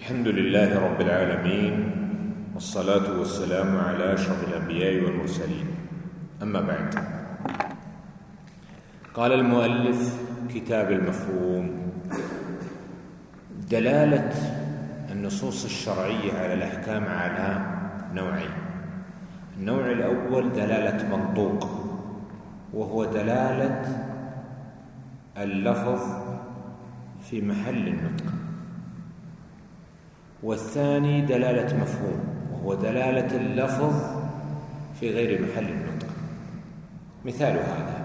الحمد لله رب العالمين والصلاة والسلام على أشرف الأنبياء والمرسلين. أما بعد قال المؤلف كتاب المفهوم دلالة النصوص الشرعية على الأحكام على نوعين. النوع الأول دلالة منطوق وهو دلالة اللفظ في محل النطق. والثاني دلالة مفهوم وهو دلالة اللفظ في غير محل النطق. مثال هذا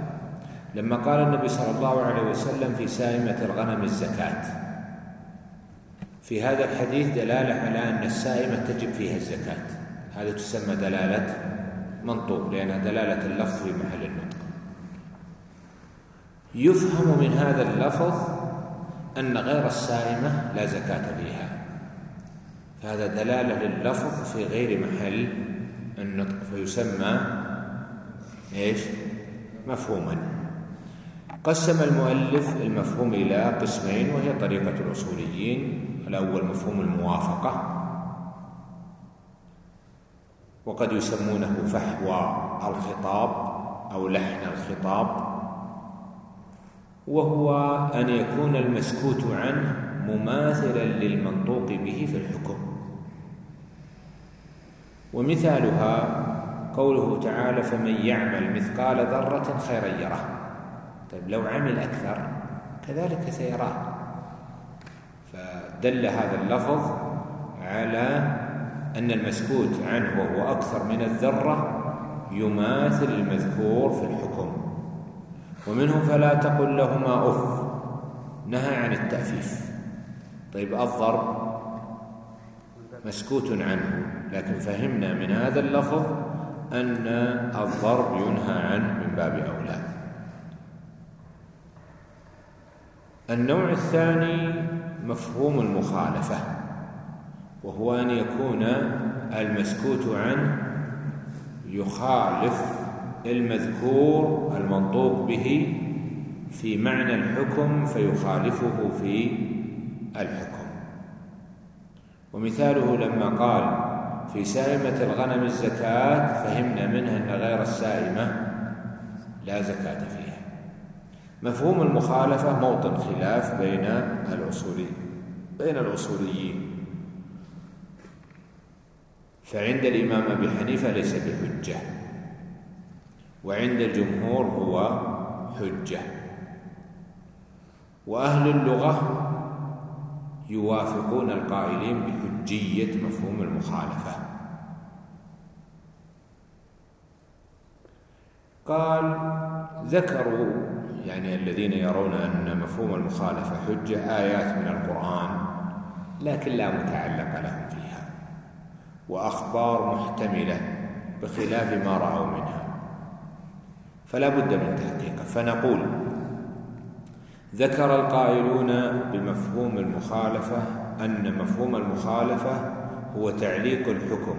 لما قال النبي صلى الله عليه وسلم في سائمة الغنم الزكاة. في هذا الحديث دلالة على أن السائمة تجب فيها الزكاة. هذا تسمى دلالة منطوق لأنها دلالة اللفظ في محل النطق. يفهم من هذا اللفظ أن غير السائمة لا زكاة فيها. فهذا دلالة لللفظ في غير محل النطق فيسمى إيش؟ مفهوما. قسم المؤلف المفهوم إلى قسمين وهي طريقة الأصوليين. الأول مفهوم الموافقة وقد يسمونه فحوى الخطاب أو لحن الخطاب وهو أن يكون المسكوت عنه مماثلا للمنطوق به في الحكم. ومثالها قوله تعالى فمن يعمل مثقال ذرة خيرا يره. طيب لو عمل أكثر كذلك سيراه. فدل هذا اللفظ على أن المسكوت عنه وهو أكثر من الذرة يماثل المذكور في الحكم. ومنه فلا تقل لهما أف نهى عن التأفيف. طيب الضرب مسكوت عنه. لكن فهمنا من هذا اللفظ أن الضرب ينهى عنه من باب أولى. النوع الثاني مفهوم المخالفة وهو أن يكون المسكوت عنه يخالف المذكور المنطوق به في معنى الحكم فيخالفه في الحكم. ومثاله لما قال في سائمة الغنم الزكاة فهمنا منها أن غير السائمة لا زكاة فيها. مفهوم المخالفة موطن خلاف بين الأصولي بين الأصوليين. فعند الإمام أبي حنيفة ليس بحجة. وعند الجمهور هو حجة. وأهل اللغة يوافقون القائلين بحجية مفهوم المخالفة. قال ذكروا يعني الذين يرون أن مفهوم المخالفة حجة آيات من القرآن لكن لا متعلق لهم فيها وأخبار محتملة بخلاف ما رأوا منها. فلا بد من تحقيقه. فنقول ذكر القائلون بمفهوم المخالفة أن مفهوم المخالفة هو تعليق الحكم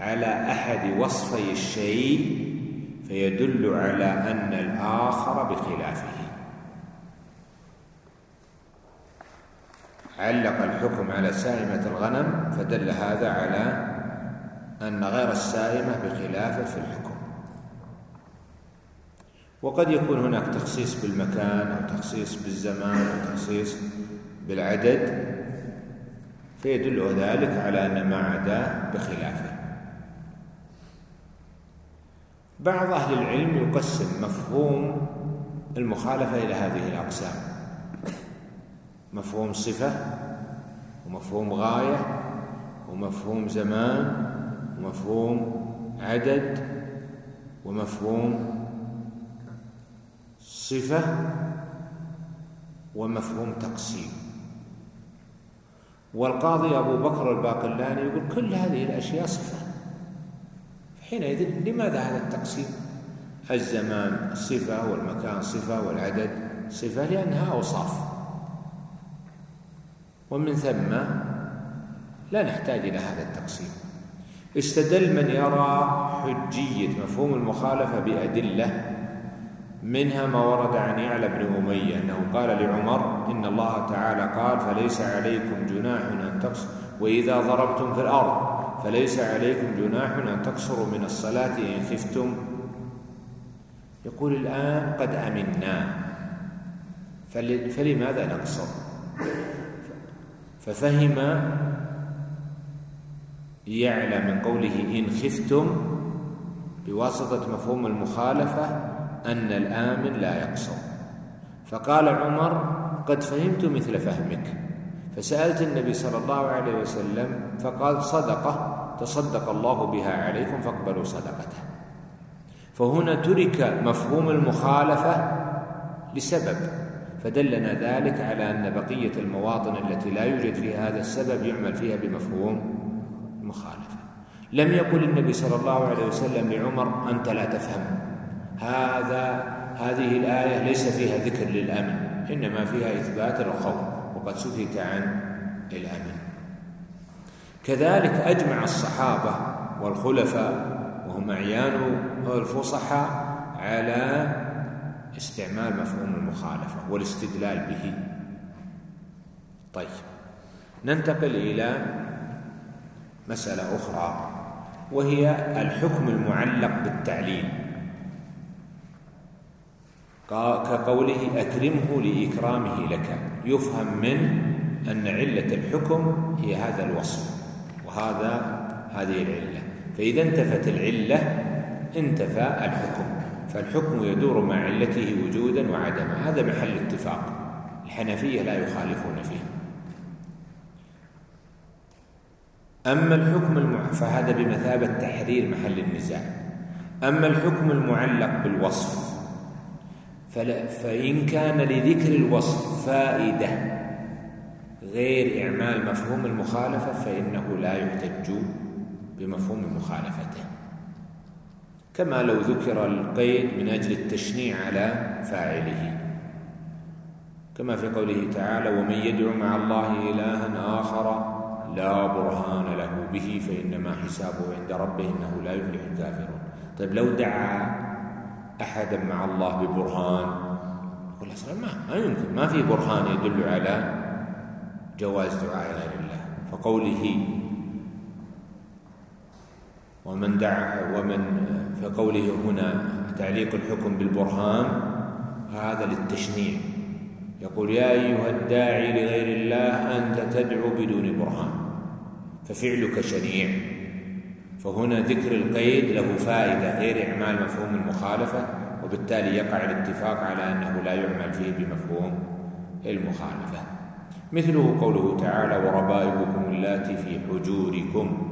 على أحد وصفي الشيء فيدل على أن الآخر بخلافه. علق الحكم على سائمة الغنم فدل هذا على أن غير السائمة بخلافه في الحكم. وقد يكون هناك تخصيص بالمكان أو تخصيص بالزمان أو تخصيص بالعدد فيدل ذلك على أن ما عداه بخلافه. بعض أهل العلم يقسم مفهوم المخالفة إلى هذه الأقسام. مفهوم صفة ومفهوم غاية ومفهوم زمان ومفهوم عدد ومفهوم صفة ومفهوم تقسيم. والقاضي أبو بكر الباقلاني يقول كل هذه الأشياء صفة. حينئذ لماذا هذا التقسيم؟ الزمان صفة والمكان صفة والعدد صفة لأنها أوصاف. ومن ثم لا نحتاج إلى هذا التقسيم. استدل من يرى حجية مفهوم المخالفة بأدلة منها ما ورد عن يعلى بن أمية أنه قال لعمر إن الله تعالى قال فليس عليكم جناح أن تقص وإذا ضربتم في الأرض. فليس عليكم جناح أن تقصروا من الصلاة إن خفتم. يقول الآن قد أمنا. فلماذا نقصر؟ ففهم يعلى من قوله إن خفتم بواسطة مفهوم المخالفة أن الآمن لا يقصر. فقال عمر قد فهمت مثل فهمك. فسألت النبي صلى الله عليه وسلم فقال صدقة تصدق الله بها عليكم فاقبلوا صدقته. فهنا ترك مفهوم المخالفة لسبب فدلنا ذلك على أن بقية المواطن التي لا يوجد فيها هذا السبب يعمل فيها بمفهوم المخالفة. لم يقل النبي صلى الله عليه وسلم لعمر أنت لا تفهم. هذا هذه الآية ليس فيها ذكر للأمن إنما فيها إثبات الخوف وقد سكت عن الأمن. كذلك أجمع الصحابة والخلفاء وهم أعيان الفصحاء على استعمال مفهوم المخالفة والاستدلال به. طيب ننتقل إلى مسألة أخرى وهي الحكم المعلق بالتعليل. كقوله أكرمه لإكرامه لك. يفهم منه أن علة الحكم هي هذا الوصف وهذا هذه العلة. فإذا انتفت العلة انتفى الحكم. فالحكم يدور مع علته وجودا وعدما. هذا محل اتفاق. الحنفية لا يخالفون فيه. أما الحكم المع... فهذا بمثابة تحرير محل النزاع. أما الحكم المعلق بالوصف فإن كان لذكر الوصف فائدة غير إعمال مفهوم المخالفة فإنه لا يحتج بمفهوم مخالفته. كما لو ذكر القيد من أجل التشنيع على فاعله. كما في قوله تعالى ومن يدعو مع الله إلها آخر لا برهان له به فإنما حسابه عند ربه إنه لا يفلح الكافرون. طيب لو دعا أحدا مع الله ببرهان؟ يقول ما ما يمكن. ما في برهان يدل على جواز دعاء غير الله. فقوله ومن دعا ومن فقوله هنا تعليق الحكم بالبرهان هذا للتشنيع. يقول يا أيها الداعي لغير الله أنت تدعو بدون برهان ففعلك شنيع. فهنا ذكر القيد له فائدة غير إعمال مفهوم المخالفة وبالتالي يقع الاتفاق على أنه لا يعمل فيه بمفهوم المخالفة. مثله قوله تعالى وربائبكم اللاتي في حجوركم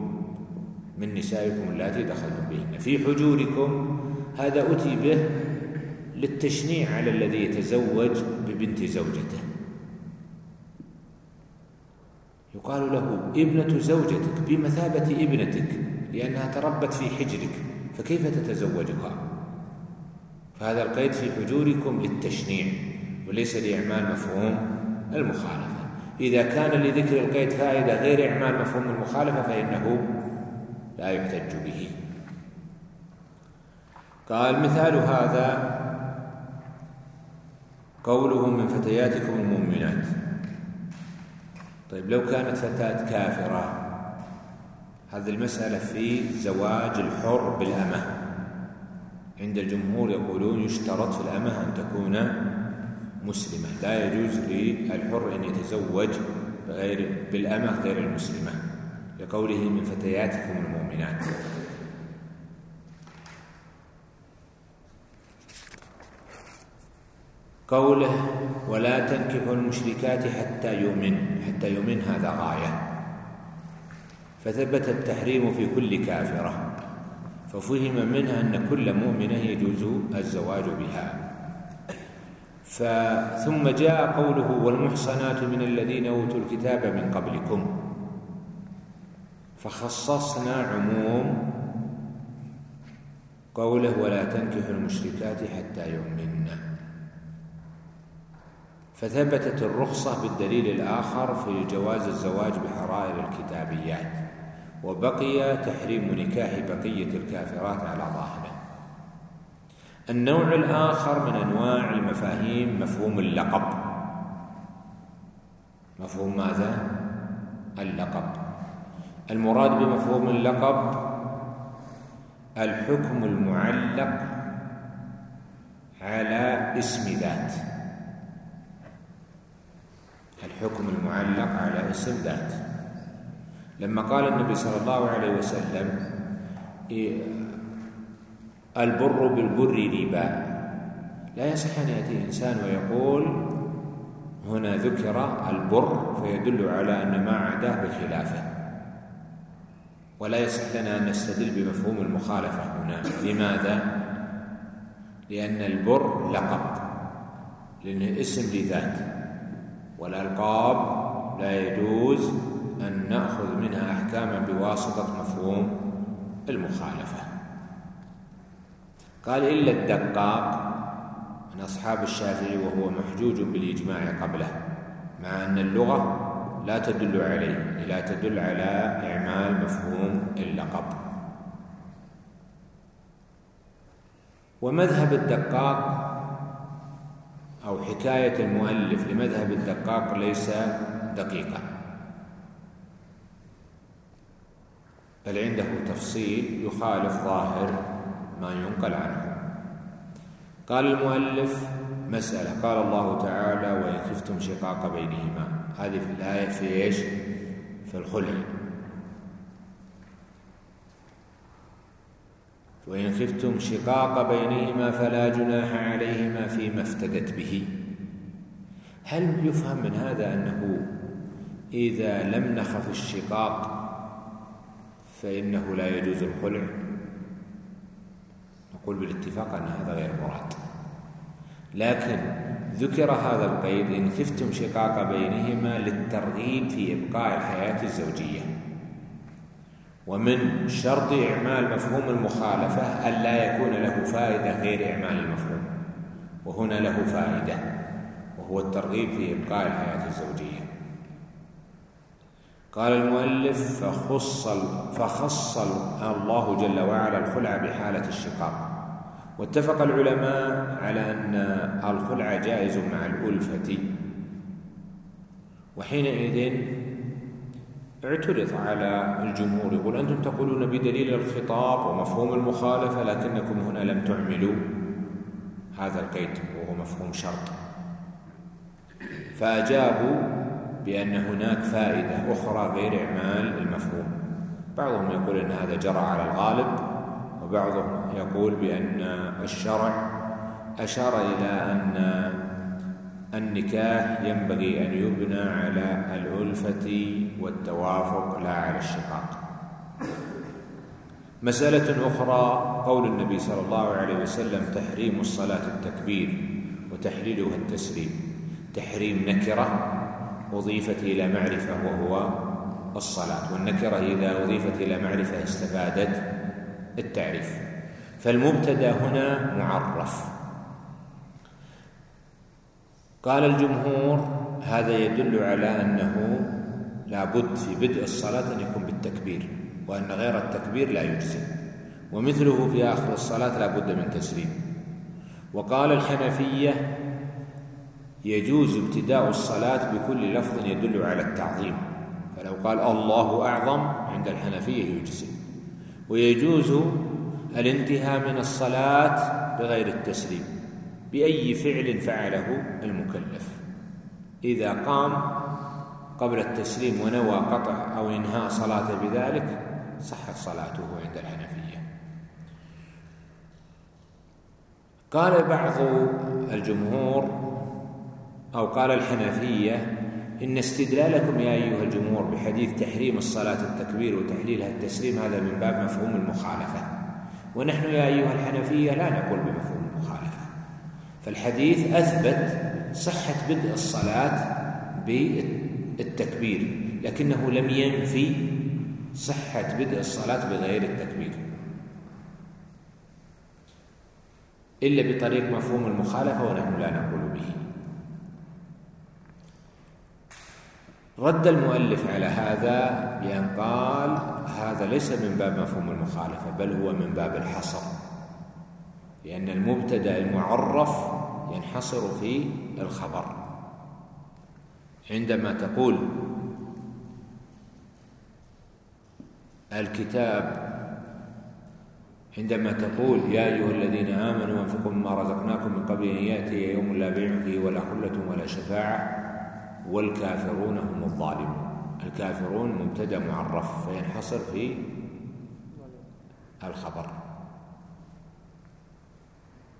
من نسائكم اللاتي دخلتم بهن. في حجوركم هذا أتي به للتشنيع على الذي يتزوج ببنت زوجته. يقال له ابنة زوجتك بمثابة ابنتك لأنها تربت في حجرك فكيف تتزوجها؟ فهذا القيد في حجوركم للتشنيع وليس لإعمال مفهوم المخالفة. إذا كان لذكر القيد فائدة غير إعمال مفهوم المخالفة فإنه لا يحتج به. قال مثال هذا قوله من فتياتكم المؤمنات. طيب لو كانت فتاة كافرة هذه المسألة في زواج الحر بالأمة. عند الجمهور يقولون يشترط في الأمة أن تكون مسلمة. لا يجوز للحر أن يتزوج بغير بالأمة غير المسلمة. لقوله من فتياتكم المؤمنات. قوله ولا تنكحوا المشركات حتى يؤمن حتى يؤمن هذا غاية. فثبت التحريم في كل كافرة ففهم منها أن كل مؤمنة يجوز الزواج بها. ثم جاء قوله والمحصنات من الذين أوتوا الكتاب من قبلكم. فخصصنا عموم قوله ولا تنكحوا المشركات حتى يؤمن. فثبتت الرخصة بالدليل الآخر في جواز الزواج بحرائر الكتابيات. وبقي تحريم نكاح بقية الكافرات على ظاهره. النوع الآخر من أنواع المفاهيم مفهوم اللقب. مفهوم ماذا؟ اللقب. المراد بمفهوم اللقب الحكم المعلق على اسم ذات. الحكم المعلق على اسم ذات. لما قال النبي صلى الله عليه وسلم البر بالبر ربا لا يصح أن يأتي إنسان ويقول هنا ذكر البر فيدل على أن ما عداه بخلافة. ولا يصح لنا أن نستدل بمفهوم المخالفة هنا. لماذا؟ لأن البر لقب لأنه اسم لذات والألقاب لا يجوز أن نأخذ منها أحكاما بواسطة مفهوم المخالفة. قال إلا الدقاق من أصحاب الشافعي وهو محجوج بالإجماع قبله مع أن اللغة لا تدل عليه لا تدل على إعمال مفهوم اللقب. ومذهب الدقاق أو حكاية المؤلف لمذهب الدقاق ليس دقيقا. بل عنده تفصيل يخالف ظاهر ما ينقل عنه. قال المؤلف مسألة. قال الله تعالى وإن خفتم شقاق بينهما. هذه في الآية في إيش؟ في الخلع. وإن خفتم شقاق بينهما فلا جناح عليهما فيما افتدت به. هل يفهم من هذا أنه إذا لم نخف الشقاق فإنه لا يجوز الخلع. نقول بالاتفاق أن هذا غير مراد. لكن ذكر هذا القيد إن خفتم شقاق بينهما للترغيب في إبقاء الحياة الزوجية. ومن شرط إعمال مفهوم المخالفة ألا يكون له فائدة غير إعمال المفهوم. وهنا له فائدة وهو الترغيب في إبقاء الحياة الزوجية. قال المؤلف فخص فخص الله جل وعلا الخلع بحالة الشقاق. واتفق العلماء على أن الخلع جائز مع الألفة. وحينئذ اعترض على الجمهور يقول أنتم تقولون بدليل الخطاب ومفهوم المخالفة لكنكم هنا لم تعملوا هذا القيد وهو مفهوم شرط. فأجابوا بأن هناك فائدة أخرى غير إعمال المفهوم. بعضهم يقول أن هذا جرى على الغالب وبعضهم يقول بأن الشرع أشار إلى أن النكاح ينبغي أن يبنى على الألفة والتوافق لا على الشقاق. مسألة أخرى قول النبي صلى الله عليه وسلم تحريم الصلاة التكبير وتحليلها التسليم تحريم نكرة أضيفت إلى معرفة وهو الصلاة والنكرة إذا أضيفت إلى معرفة استفادت التعريف. فالمبتدأ هنا معرف. قال الجمهور هذا يدل على أنه لابد في بدء الصلاة أن يكون بالتكبير وأن غير التكبير لا يجزي. ومثله في آخر الصلاة لابد من تسليم. وقال الحنفية يجوز ابتداء الصلاة بكل لفظ يدل على التعظيم. فلو قال الله أعظم عند الحنفية يجزي. ويجوز الانتهاء من الصلاة بغير التسليم بأي فعل فعله المكلف. إذا قام قبل التسليم ونوى قطع أو إنهاء صلاته بذلك صحت صلاته عند الحنفية. قال بعض الجمهور أو قال الحنفية إن استدلالكم يا أيها الجمهور بحديث تحريم الصلاة التكبير وتحليلها التسليم هذا من باب مفهوم المخالفة. ونحن يا أيها الحنفية لا نقول بمفهوم المخالفة. فالحديث أثبت صحة بدء الصلاة بالتكبير لكنه لم ينفي صحة بدء الصلاة بغير التكبير. إلا بطريق مفهوم المخالفة ونحن لا نقول به. رد المؤلف على هذا بأن قال هذا ليس من باب مفهوم المخالفة بل هو من باب الحصر. لأن المبتدأ المعرف ينحصر في الخبر. عندما تقول الكتاب عندما تقول يا أيها الذين آمنوا أنفقوا مما رزقناكم من قبل أن يأتي يوم لا بيع فيه ولا خلة ولا شفاعة والكافرون هم الظالمون. الكافرون مبتدأ معرف فينحصر في الخبر.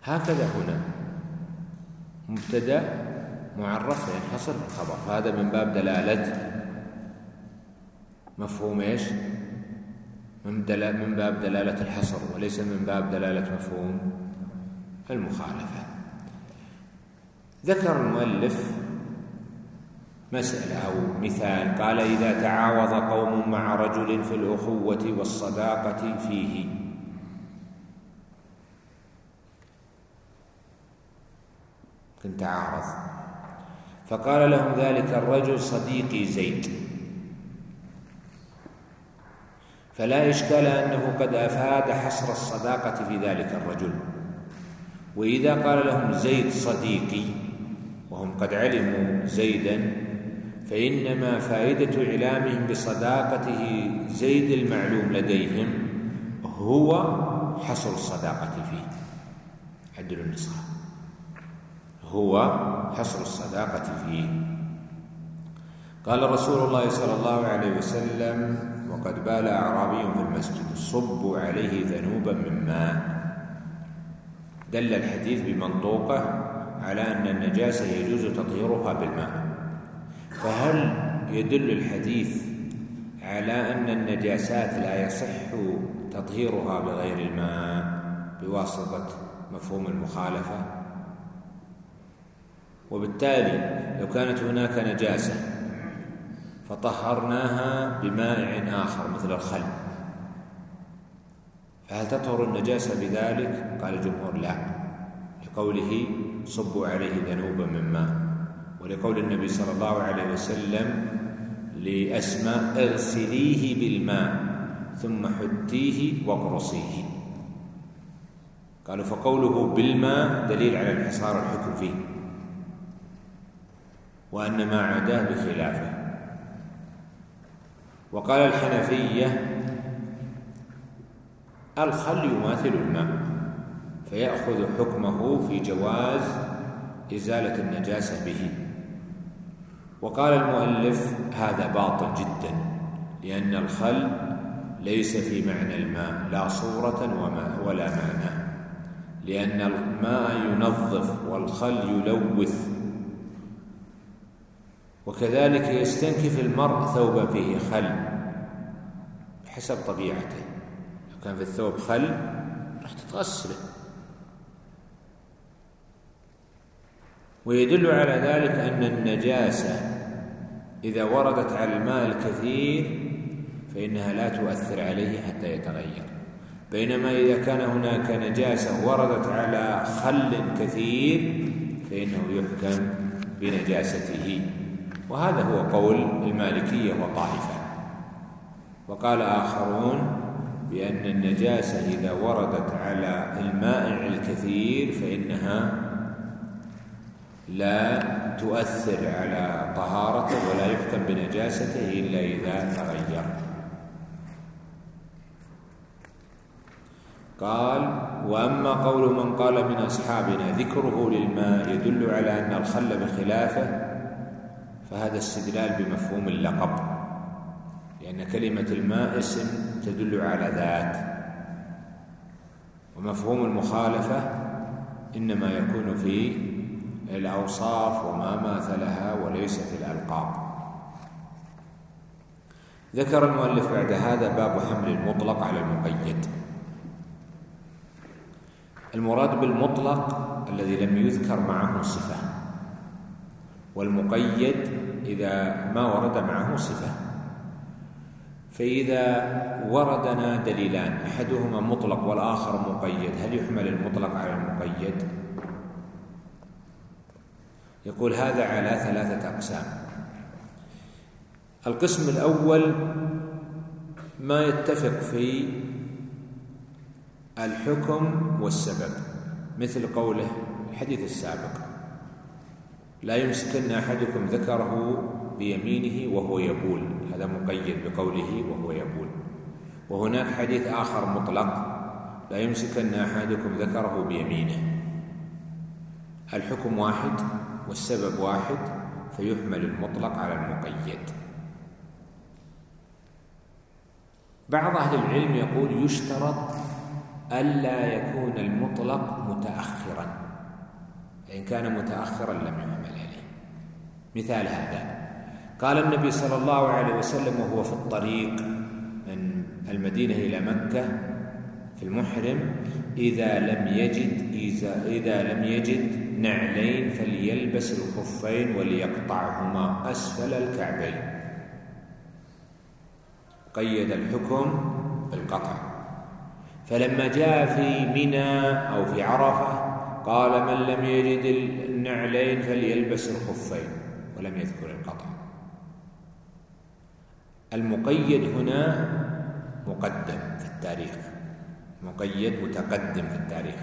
هكذا هنا مبتدأ معرف ينحصر في الخبر. فهذا من باب دلالة مفهوم إيش؟ من من باب دلالة الحصر وليس من باب دلالة مفهوم المخالفة. ذكر المؤلف مسألة أو مثال. قال إذا تعاوض قوم مع رجل في الأخوة والصداقة فيه. كنت تعارض فقال لهم ذلك الرجل صديقي زيد. فلا إشكال أنه قد أفاد حصر الصداقة في ذلك الرجل. وإذا قال لهم زيد صديقي وهم قد علموا زيدا فإنما فائدة إعلامهم بصداقته زيد المعلوم لديهم هو حصر الصداقة فيه. عدل النسخة هو حصر الصداقة فيه. قال رسول الله صلى الله عليه وسلم وقد بال أعرابي في المسجد صبوا عليه ذنوبا من ماء دل الحديث بمنطوقة على أن النجاسة يجوز تطهيرها بالماء. فهل يدل الحديث على أن النجاسات لا يصح تطهيرها بغير الماء بواسطة مفهوم المخالفة وبالتالي لو كانت هناك نجاسة فطهرناها بمائع آخر مثل الخل فهل تطهر النجاسة بذلك؟ قال الجمهور لا لقوله صبوا عليه ذنوبا من ماء ولقول النبي صلى الله عليه وسلم لأسماء اغسليه بالماء ثم حتيه واقرصيه قالوا فقوله بالماء دليل على انحصار الحكم فيه. وأن ما عداه بخلافة. وقال الحنفية الخل يماثل الماء فيأخذ حكمه في جواز إزالة النجاسة به. وقال المؤلف هذا باطل جدا لأن الخل ليس في معنى الماء لا صورة ولا معنى. لأن الماء ينظف والخل يلوث. وكذلك يستنكف المرء ثوبا فيه خل بحسب طبيعته. لو كان في الثوب خل راح تتغسله ويدل على ذلك أن النجاسة إذا وردت على الماء الكثير فإنها لا تؤثر عليه حتى يتغير. بينما إذا كان هناك نجاسة وردت على خل كثير فإنه يحكم بنجاسته. وهذا هو قول المالكية وطائفة. وقال آخرون بأن النجاسة إذا وردت على المائع الكثير فإنها لا تؤثر على طهارته ولا يحكم بنجاسته إلا إذا تغير. قال وأما قول من قال من أصحابنا ذكره للماء يدل على أن الخل بخلافه فهذا استدلال بمفهوم اللقب لأن كلمة الماء اسم تدل على ذات ومفهوم المخالفة إنما يكون في الأوصاف وما ماثلها وليس في الألقاب. ذكر المؤلف بعد هذا باب حمل المطلق على المقيد. المراد بالمطلق الذي لم يذكر معه صفة والمقيد إذا ما ورد معه صفة. فإذا وردنا دليلان أحدهما مطلق والآخر مقيد هل يحمل المطلق على المقيد؟ يقول هذا على ثلاثة أقسام. القسم الأول ما يتفق في الحكم والسبب مثل قوله الحديث السابق لا يمسكن أحدكم ذكره بيمينه وهو يبول. هذا مقيد بقوله وهو يبول. وهناك حديث آخر مطلق لا يمسكن أحدكم ذكره بيمينه. الحكم واحد والسبب واحد فيحمل المطلق على المقيد. بعض أهل العلم يقول يشترط ألا يكون المطلق متأخرا. فإن كان متأخرا لم يحمل عليه. مثال هذا. قال النبي صلى الله عليه وسلم وهو في الطريق من المدينة إلى مكة في المحرم إذا لم يجد إذا لم يجد نعلين فليلبس الخفين وليقطعهما أسفل الكعبين. قيد الحكم بالقطع. فلما جاء في منى أو في عرفة قال من لم يجد النعلين فليلبس الخفين ولم يذكر القطع. المقيد هنا مقدم في التاريخ. مقيد متقدم في التاريخ.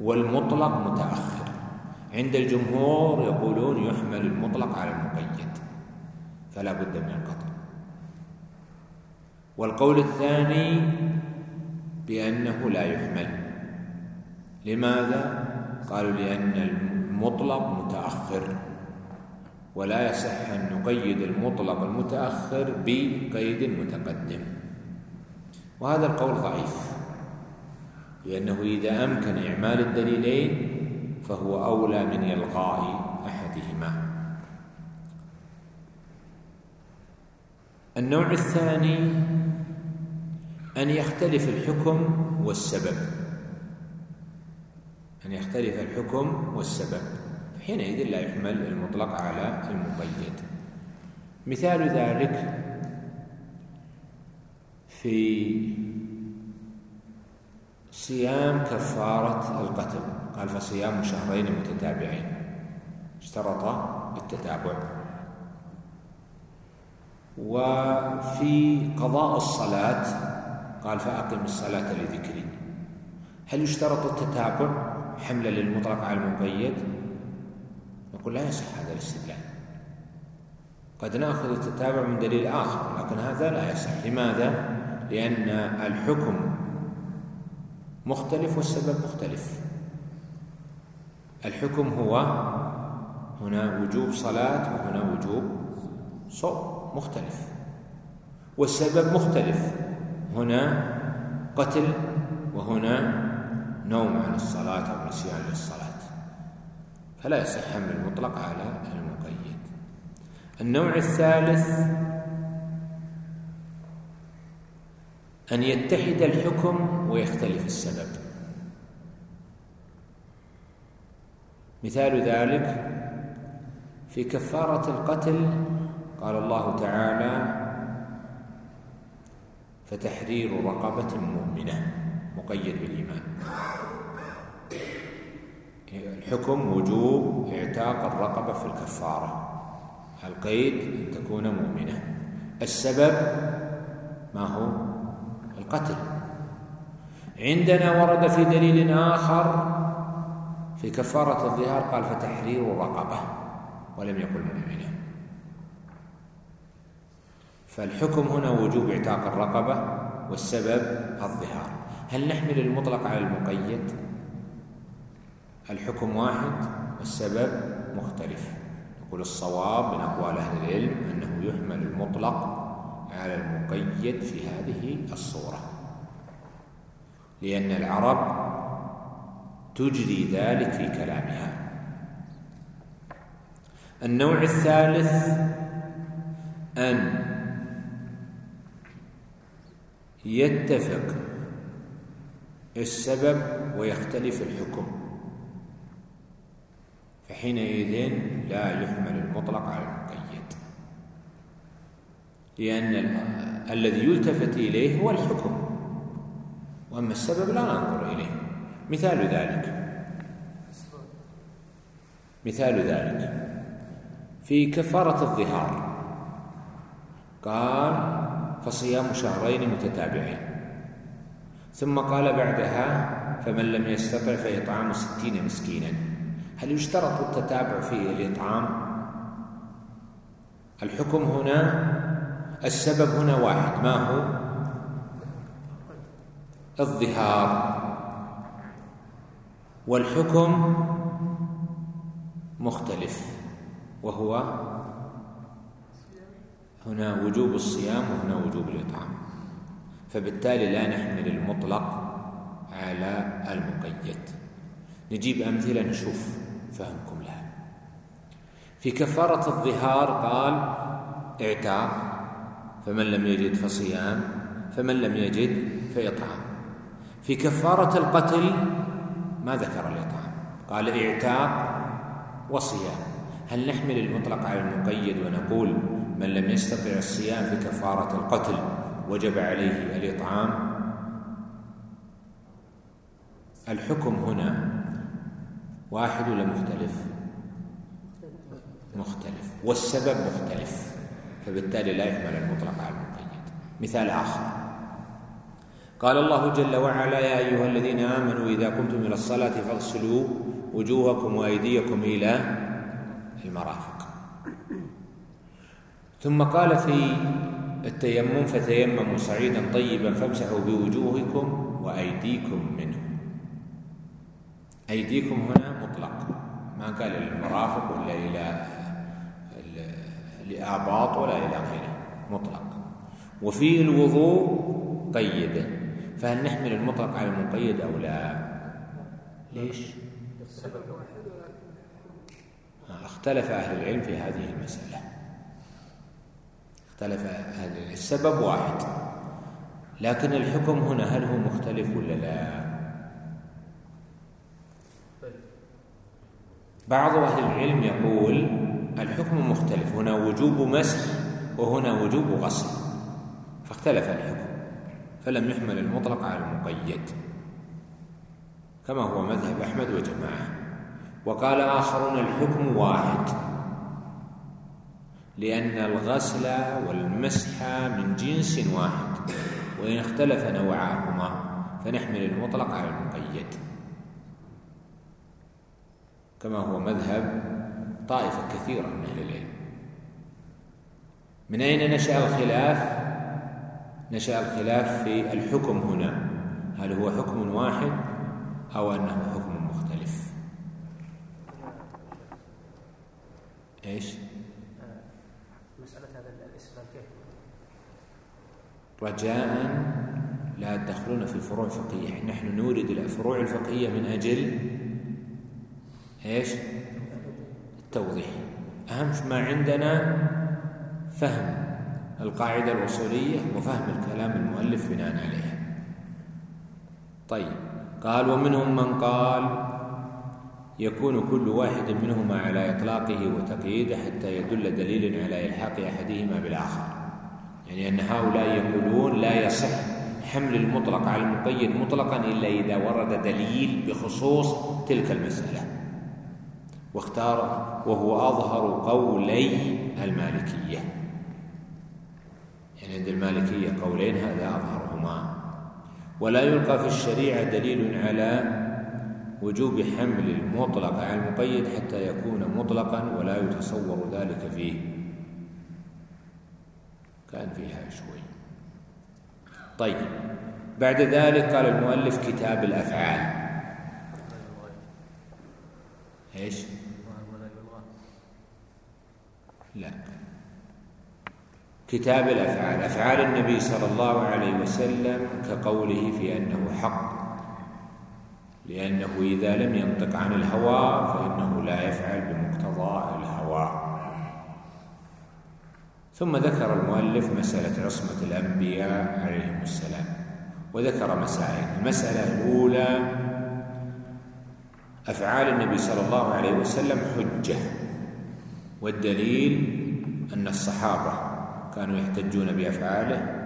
والمطلق متأخر. عند الجمهور يقولون يحمل المطلق على المقيد فلا بد من القطع. والقول الثاني بأنه لا يحمل. لماذا؟ قالوا لأن المطلق متأخر ولا يصح أن نقيد المطلق المتأخر بقيد متقدم. وهذا القول ضعيف لأنه إذا أمكن إعمال الدليلين فهو أولى من إلغاء أحدهما. النوع الثاني أن يختلف الحكم والسبب. أن يختلف الحكم والسبب. حينئذ لا يحمل المطلق على المقيد مثال ذلك في صيام كفارة القتل. قال فصيام شهرين متتابعين. اشترط التتابع. وفي قضاء الصلاة قال فأقم الصلاة لذكري. هل يشترط التتابع؟ حملا للمطلق على المقيد نقول لا يصح هذا الاستدلال. قد نأخذ التتابع من دليل آخر لكن هذا لا يصح. لماذا؟ لأن الحكم مختلف والسبب مختلف. الحكم هو هنا وجوب صلاة وهنا وجوب صوم مختلف. والسبب مختلف. هنا قتل وهنا نوم عن الصلاة أو نسيان للصلاة. فلا يصح حمل المطلق على المقيد. النوع الثالث أن يتحد الحكم ويختلف السبب. مثال ذلك في كفارة القتل قال الله تعالى فتحرير رقبة مؤمنة مقيد بالإيمان. الحكم وجوب اعتاق الرقبة في الكفارة. القيد أن تكون مؤمنة. السبب ما هو؟ القتل. عندنا ورد في دليل آخر في كفارة الظهار قال فتحرير رقبة ولم يقل مؤمنة فالحكم هنا وجوب اعتاق الرقبة والسبب الظهار. هل نحمل المطلق على المقيد؟ الحكم واحد والسبب مختلف. نقول الصواب من أقوال أهل العلم أنه يحمل المطلق على المقيد في هذه الصورة. لأن العرب تجري ذلك في كلامها. النوع الثالث أن يتفق السبب ويختلف الحكم. فحينئذ لا يحمل المطلق على المقيد. لأن الذي يلتفت إليه هو الحكم. وأما السبب لا ننظر إليه. مثال ذلك. مثال ذلك. في كفارة الظهار. قال فصيام شهرين متتابعين. ثم قال بعدها فمن لم يستطع فإطعام ستين مسكينا. هل يشترط التتابع في الإطعام؟ الحكم هنا السبب هنا واحد. ما هو؟ الظهار. والحكم مختلف وهو هنا وجوب الصيام وهنا وجوب الإطعام. فبالتالي لا نحمل المطلق على المقيد. نجيب أمثلة نشوف فهمكم لها. في كفارة الظهار قال اعتاق فمن لم يجد فصيام فمن لم يجد فإطعام. في كفارة القتل ما ذكر الإطعام. قال اعتاق وصيام. هل نحمل المطلق على المقيد ونقول من لم يستطع الصيام في كفارة القتل وجب عليه الإطعام؟ الحكم هنا واحد ولا مختلف؟ مختلف. والسبب مختلف فبالتالي لا يحمل المطلق على المقيد. مثال آخر. قال الله جل وعلا يا أيها الذين آمنوا إذا قمتم إلى الصلاة فاغسلوا وجوهكم وأيديكم إلى المرافق ثم قال في التيمم فتيمموا صعيدا طيبا فامسحوا بوجوهكم وأيديكم منه. أيديكم هنا مطلق. ما قال للمرافق ولا إلى لآباط ولا إلى غيره. مطلق. وفي الوضوء قيد فهل نحمل المطلق على المقيد أو لا؟ ليش؟ اختلف أهل العلم في هذه المسألة. اختلف أهل العلم. السبب واحد. لكن الحكم هنا هل هو مختلف ولا لا؟ بعض أهل العلم يقول الحكم مختلف. هنا وجوب مسح وهنا وجوب غسل. فاختلف الحكم. فلم يحمل المطلق على المقيد. كما هو مذهب أحمد وجماعة. وقال آخرون الحكم واحد. لأن الغسل والمسح من جنس واحد. وإن اختلف نوعاهما فنحمل المطلق على المقيد. كما هو مذهب طائفة كثيرة من أهل العلم. من أين نشأ الخلاف؟ نشأ الخلاف في الحكم هنا. هل هو حكم واحد أو أنه حكم مختلف؟ إيش؟ مسألة هذا الإسلام كيف؟ رجاء لا تدخلون في الفروع الفقهية. نحن نورد الفروع الفقهية من أجل إيش؟ التوضيح. أهم ما عندنا فهم. القاعدة الأصولية وفهم الكلام المؤلف بناء عليها. طيب قال ومنهم من قال يكون كل واحد منهما على إطلاقه وتقييده حتى يدل دليل على إلحاق أحدهما بالآخر. يعني أن هؤلاء يقولون لا يصح حمل المطلق على المقيد مطلقا إلا إذا ورد دليل بخصوص تلك المسألة. واختار وهو أظهر قولي المالكية. عند المالكية قولين هذا أظهرهما. ولا يلقى في الشريعة دليل على وجوب حمل المطلق على المقيد حتى يكون مطلقا ولا يتصور ذلك فيه. كان فيها شوي. طيب بعد ذلك قال المؤلف كتاب الأفعال. إيش؟ لا. كتاب الأفعال. أفعال النبي صلى الله عليه وسلم كقوله في أنه حق. لأنه إذا لم ينطق عن الهوى فإنه لا يفعل بمقتضى الهوى. ثم ذكر المؤلف مسألة عصمة الأنبياء عليهم السلام وذكر مسائل. المسألة الأولى أفعال النبي صلى الله عليه وسلم حجة والدليل أن الصحابة كانوا يحتجون بأفعاله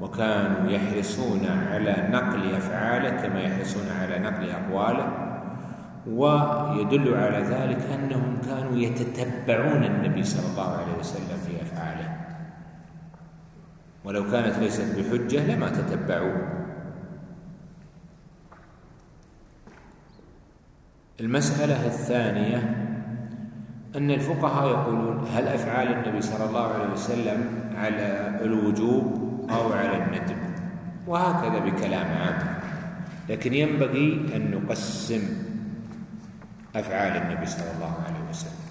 وكانوا يحرصون على نقل أفعاله كما يحرصون على نقل أقواله ويدل على ذلك أنهم كانوا يتتبعون النبي صلى الله عليه وسلم في أفعاله. ولو كانت ليست بحجة لما تتبعوه. المسألة الثانية أن الفقهاء يقولون هل أفعال النبي صلى الله عليه وسلم على الوجوب أو على الندب وهكذا بكلام عام. لكن ينبغي أن نقسم أفعال النبي صلى الله عليه وسلم.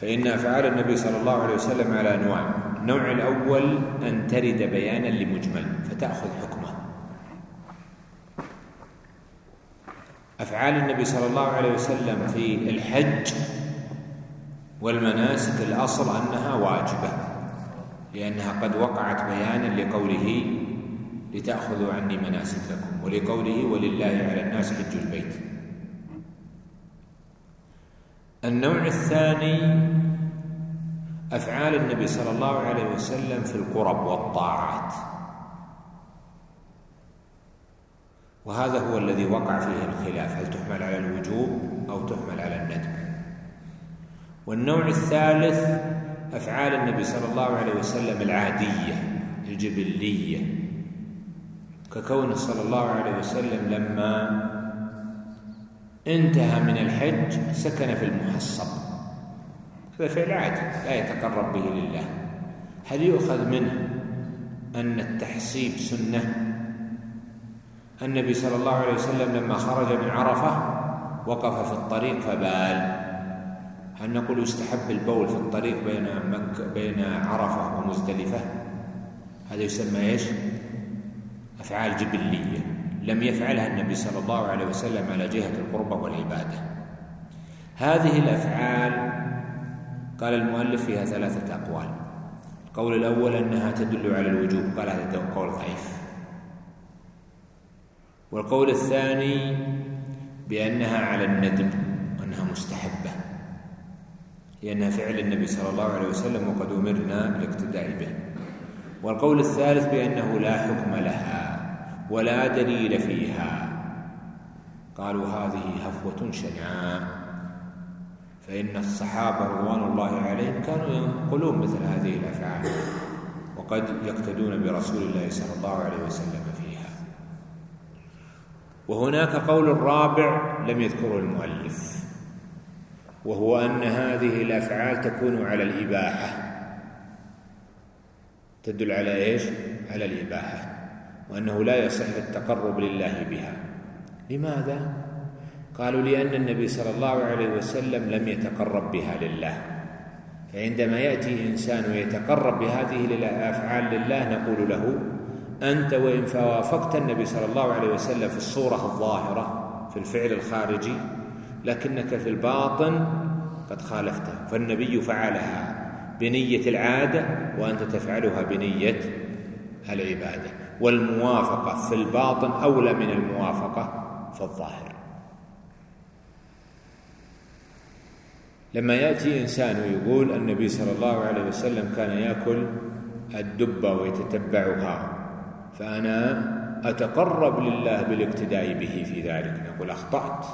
فإن أفعال النبي صلى الله عليه وسلم على أنواع النوع الأول أن ترد بيانا لمجمل فتأخذ حكمه. أفعال النبي صلى الله عليه وسلم في الحج والمناسك الأصل أنها واجبة. لأنها قد وقعت بيانا لقوله لتأخذوا عني مناسككم ولقوله ولله على الناس حج البيت. النوع الثاني أفعال النبي صلى الله عليه وسلم في القرب والطاعات. وهذا هو الذي وقع فيه الخلاف هل تحمل على الوجوب أو تحمل على الندب. والنوع الثالث أفعال النبي صلى الله عليه وسلم العادية الجبلية. ككونه صلى الله عليه وسلم لما انتهى من الحج سكن في المحصب. هذا فعل عادي لا يتقرب به لله. هل يؤخذ منه أن التحسيب سنة؟ النبي صلى الله عليه وسلم لما خرج من عرفة وقف في الطريق فبال. هل نقول يستحب البول في الطريق بين مكة بين عرفة ومزدلفة؟ هذا يسمى إيش؟ أفعال جبلية. لم يفعلها النبي صلى الله عليه وسلم على جهة القربة والعبادة. هذه الأفعال قال المؤلف فيها ثلاثة أقوال. القول الأول أنها تدل على الوجوب قال هذا قول ضعيف. والقول الثاني بأنها على الندب وأنها مستحبة. لأنها فعل النبي صلى الله عليه وسلم وقد أمرنا بالاقتداء به. والقول الثالث بأنه لا حكم لها ولا دليل فيها. قالوا هذه هفوة شنعاء. فإن الصحابة رضوان الله عليهم كانوا ينقلون مثل هذه الأفعال وقد يقتدون برسول الله صلى الله عليه وسلم فيها. وهناك قول رابع لم يذكره المؤلف. وهو أن هذه الأفعال تكون على الإباحة تدل على إيش؟ على الإباحة وأنه لا يصح التقرب لله بها لماذا؟ قالوا لأن النبي صلى الله عليه وسلم لم يتقرب بها لله فعندما يأتي إنسان ويتقرب بهذه الأفعال لله نقول له أنت وإن فوافقت النبي صلى الله عليه وسلم في الصورة الظاهرة في الفعل الخارجي لكنك في الباطن قد خالفته فالنبي فعلها بنية العادة وأنت تفعلها بنية العبادة. والموافقة في الباطن أولى من الموافقة في الظاهر. لما يأتي إنسان ويقول النبي صلى الله عليه وسلم كان يأكل الدبة ويتتبعها فأنا أتقرب لله بالاقتداء به في ذلك. نقول أخطأت.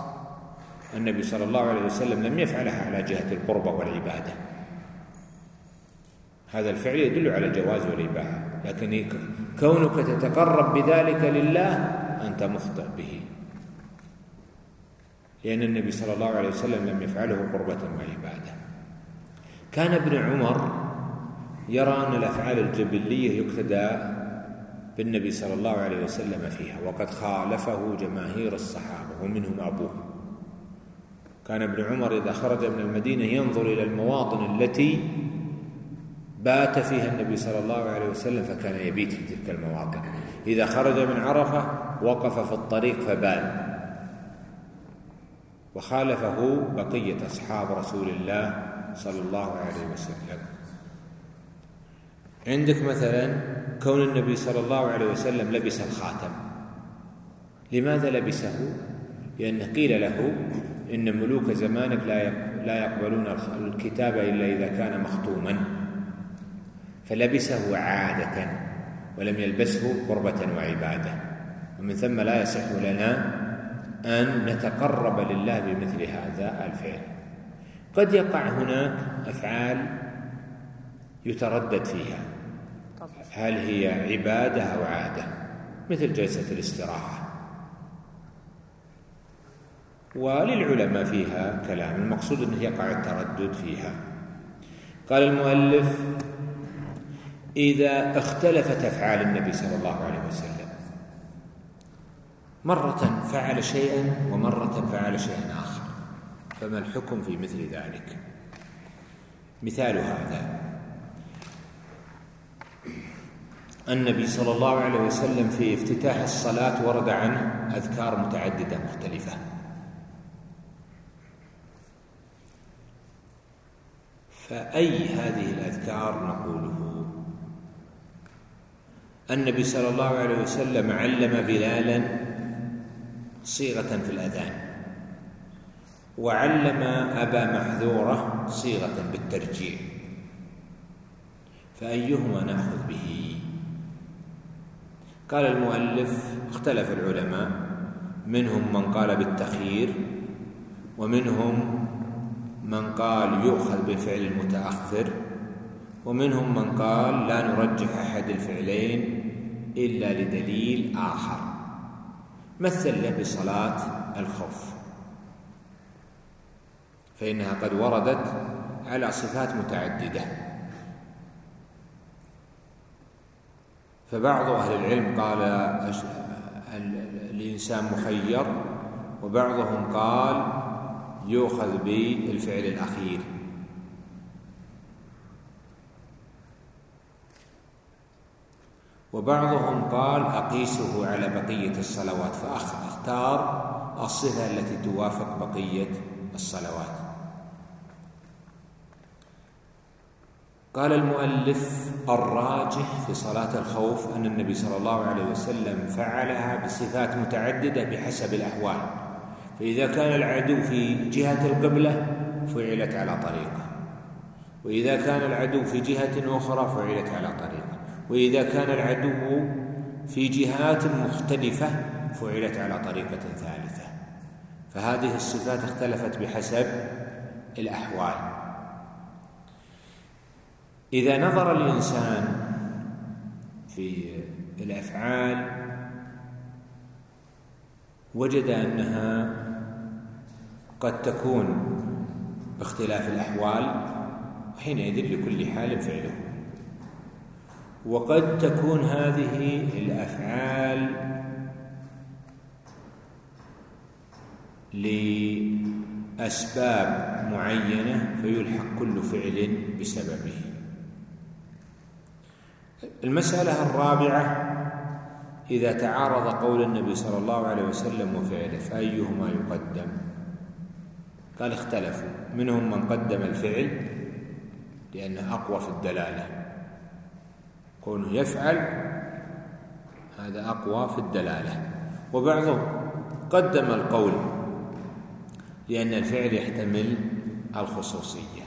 النبي صلى الله عليه وسلم لم يفعلها على جهة القربة والعبادة. هذا الفعل يدل على الجواز والإباحة. لكن كونك تتقرب بذلك لله أنت مخطئ به. لأن النبي صلى الله عليه وسلم لم يفعله قربة وعبادة. كان ابن عمر يرى أن الأفعال الجبلية يقتدى بالنبي صلى الله عليه وسلم فيها وقد خالفه جماهير الصحابة ومنهم أبوه. كان ابن عمر إذا خرج من المدينة ينظر إلى المواطن التي بات فيها النبي صلى الله عليه وسلم فكان يبيت في تلك المواطن. إذا خرج من عرفة وقف في الطريق فبال. وخالفه بقية أصحاب رسول الله صلى الله عليه وسلم. عندك مثلا كون النبي صلى الله عليه وسلم لبس الخاتم. لماذا لبسه؟ لأن قيل له إن ملوك زمانك لا لا يقبلون الكتاب إلا إذا كان مختوما. فلبسه عادة ولم يلبسه قربة وعبادة. ومن ثم لا يصح لنا أن نتقرب لله بمثل هذا الفعل. قد يقع هناك أفعال يتردد فيها. هل هي عبادة أو عادة؟ مثل جلسة الاستراحة. وللعلماء فيها كلام المقصود أنه يقع التردد فيها. قال المؤلف إذا اختلفت أفعال النبي صلى الله عليه وسلم مرة فعل شيئا ومرة فعل شيئا آخر. فما الحكم في مثل ذلك؟ مثال هذا. النبي صلى الله عليه وسلم في افتتاح الصلاة ورد عنه أذكار متعددة مختلفة. فأي هذه الأذكار نقوله؟ النبي صلى الله عليه وسلم علم بلالا صيغة في الأذان وعلم أبا محذورة صيغة بالترجيع فأيهما نأخذ به؟ قال المؤلف اختلف العلماء منهم من قال بالتخيير ومنهم من قال يؤخذ بالفعل المتأخر ومنهم من قال لا نرجح أحد الفعلين إلا لدليل آخر. مثل له بصلاة الخوف. فإنها قد وردت على صفات متعددة. فبعض أهل العلم قال الإنسان مخير وبعضهم قال يؤخذ بالفعل الأخير. وبعضهم قال أقيسه على بقية الصلوات فأختار الصفة التي توافق بقية الصلوات. قال المؤلف الراجح في صلاة الخوف أن النبي صلى الله عليه وسلم فعلها بصفات متعددة بحسب الأحوال. فإذا كان العدو في جهة القبلة فعلت على طريقة. وإذا كان العدو في جهة أخرى فعلت على طريقة. وإذا كان العدو في جهات مختلفة فعلت على طريقة ثالثة. فهذه الصفات اختلفت بحسب الأحوال. إذا نظر الإنسان في الأفعال وجد أنها قد تكون باختلاف الأحوال حينئذ لكل حال فعله. وقد تكون هذه الأفعال لأسباب معينة فيلحق كل فعل بسببه. المسألة الرابعة إذا تعارض قول النبي صلى الله عليه وسلم وفعله فأيهما يقدم؟ قال اختلفوا. منهم من قدم الفعل لأنه أقوى في الدلالة. كونه يفعل هذا أقوى في الدلالة. وبعضهم قدم القول لأن الفعل يحتمل الخصوصية.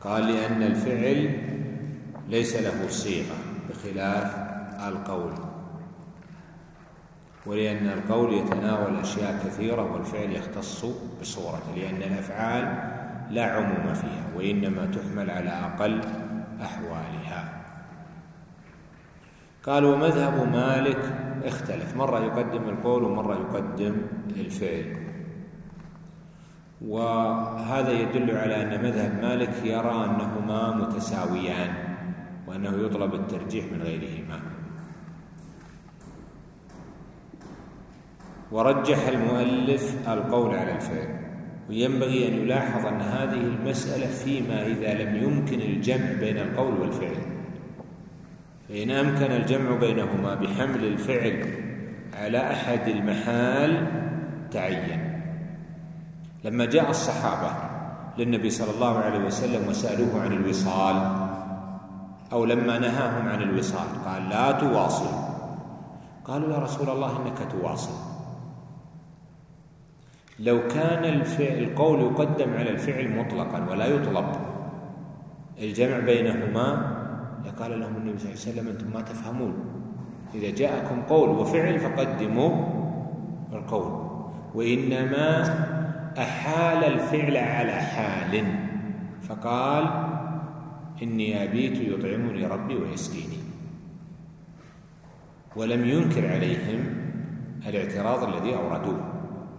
قال لأن الفعل ليس له صيغة بخلاف القول. ولأن القول يتناول أشياء كثيرة والفعل يختص بصورته لأن الأفعال لا عموم فيها وإنما تحمل على أقل أحوالها. قال ومذهب مالك اختلف مرة يقدم القول ومرة يقدم الفعل. وهذا يدل على أن مذهب مالك يرى أنهما متساويان وأنه يطلب الترجيح من غيرهما. ورجح المؤلف القول على الفعل. وينبغي أن يلاحظ أن هذه المسألة فيما إذا لم يمكن الجمع بين القول والفعل. فإن أمكن الجمع بينهما بحمل الفعل على أحد المحال تعين. لما جاء الصحابة للنبي صلى الله عليه وسلم وسألوه عن الوصال أو لما نهاهم عن الوصال قال لا تواصل قالوا يا رسول الله إنك تواصل. لو كان الفعل القول يقدم على الفعل مطلقا ولا يطلب الجمع بينهما لقال لهم النبي صلى الله عليه وسلم أنتم ما تفهمون. إذا جاءكم قول وفعل فقدموا القول. وإنما أحال الفعل على حال. فقال إني أبيت يطعمني ربي ويسقيني. ولم ينكر عليهم الاعتراض الذي أوردوه.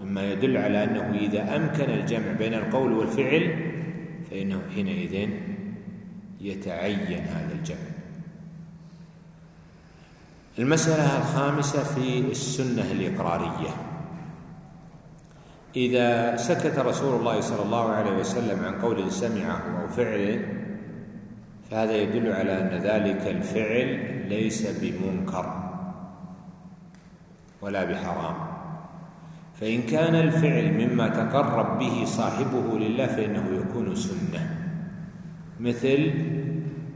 مما يدل على أنه إذا أمكن الجمع بين القول والفعل فإنه حينئذ يتعين هذا الجمع. المسألة الخامسة في السنة الإقرارية. إذا سكت رسول الله صلى الله عليه وسلم عن قول سمعه أو فعل فهذا يدل على أن ذلك الفعل ليس بمنكر ولا بحرام. فإن كان الفعل مما تقرب به صاحبه لله فإنه يكون سنة. مثل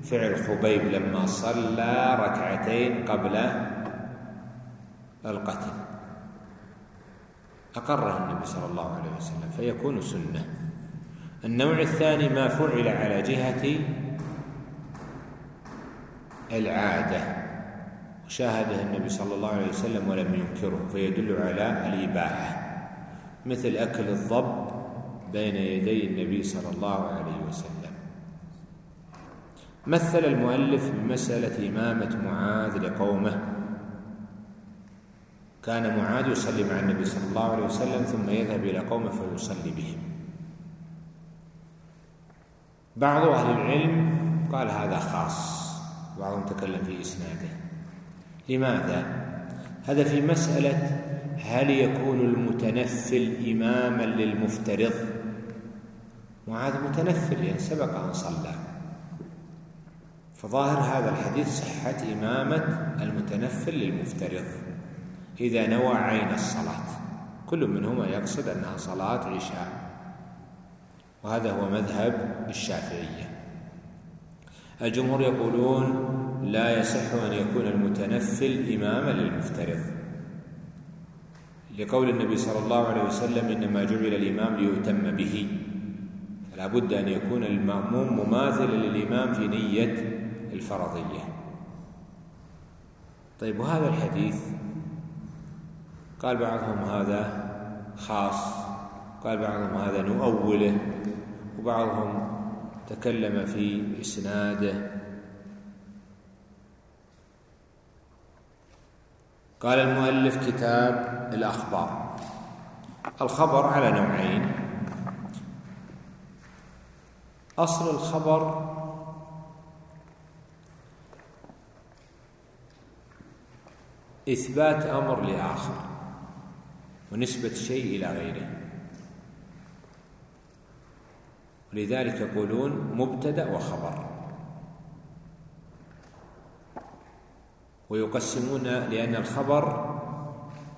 فعل خبيب لما صلى ركعتين قبل القتل. أقره النبي صلى الله عليه وسلم فيكون سنة. النوع الثاني ما فعل على جهة العادة. وشاهده النبي صلى الله عليه وسلم ولم ينكره فيدل على الإباحة. مثل أكل الضب بين يدي النبي صلى الله عليه وسلم. مثل المؤلف بمسألة إمامة معاذ لقومه. كان معاذ يصلي مع النبي صلى الله عليه وسلم ثم يذهب إلى قومه فيصلي بهم. بعض أهل العلم قال هذا خاص بعضهم تكلم في إسناده. لماذا؟ هذا في مسألة هل يكون المتنفل إماما للمفترض؟ معاذ متنفل يعني سبق أن صلى فظاهر هذا الحديث صحة إمامة المتنفل للمفترض إذا نوى عين الصلاة كل منهما يقصد أنها صلاة عشاء وهذا هو مذهب الشافعية الجمهور يقولون لا يصح أن يكون المتنفل إماما للمفترض. لقول النبي صلى الله عليه وسلم إنما جعل الإمام ليؤتم به. فلا بد أن يكون المأموم مماثلا للإمام في نية الفرضية. طيب وهذا الحديث؟ قال بعضهم هذا خاص قال بعضهم هذا نؤوله وبعضهم تكلم في إسناده قال المؤلف كتاب الأخبار. الخبر على نوعين. أصل الخبر إثبات أمر لآخر ونسبة شيء إلى غيره. ولذلك يقولون مبتدأ وخبر. ويقسمون لأن الخبر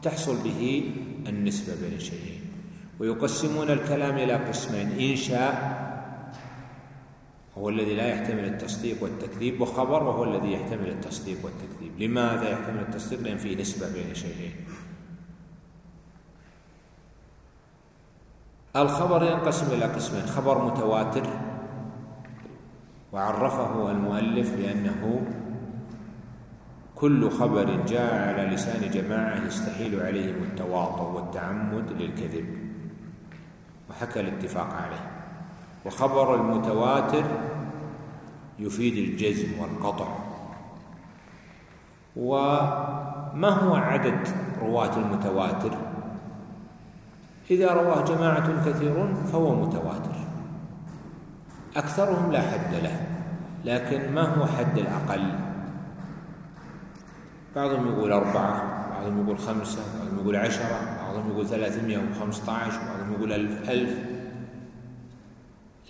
تحصل به النسبة بين الشيئين ويقسمون الكلام إلى قسمين. إنشاء هو الذي لا يحتمل التصديق والتكذيب وخبر وهو الذي يحتمل التصديق والتكذيب. لماذا يحتمل التصديق؟ لأن فيه نسبة بين شيئين. الخبر ينقسم إلى قسمين. خبر متواتر وعرفه المؤلف بأنه كل خبر جاء على لسان جماعة يستحيل عليهم التواطؤ والتعمد للكذب. وحكى الاتفاق عليه. وخبر المتواتر يفيد الجزم والقطع. وما هو عدد رواة المتواتر؟ إذا رواه جماعة كثيرون فهو متواتر. أكثرهم لا حد له لكن ما هو حد الأقل؟ بعضهم يقول أربعة بعضهم يقول خمسة بعضهم يقول عشرة بعضهم يقول ثلاثمائة وخمسة عشر بعضهم يقول ألف, ألف.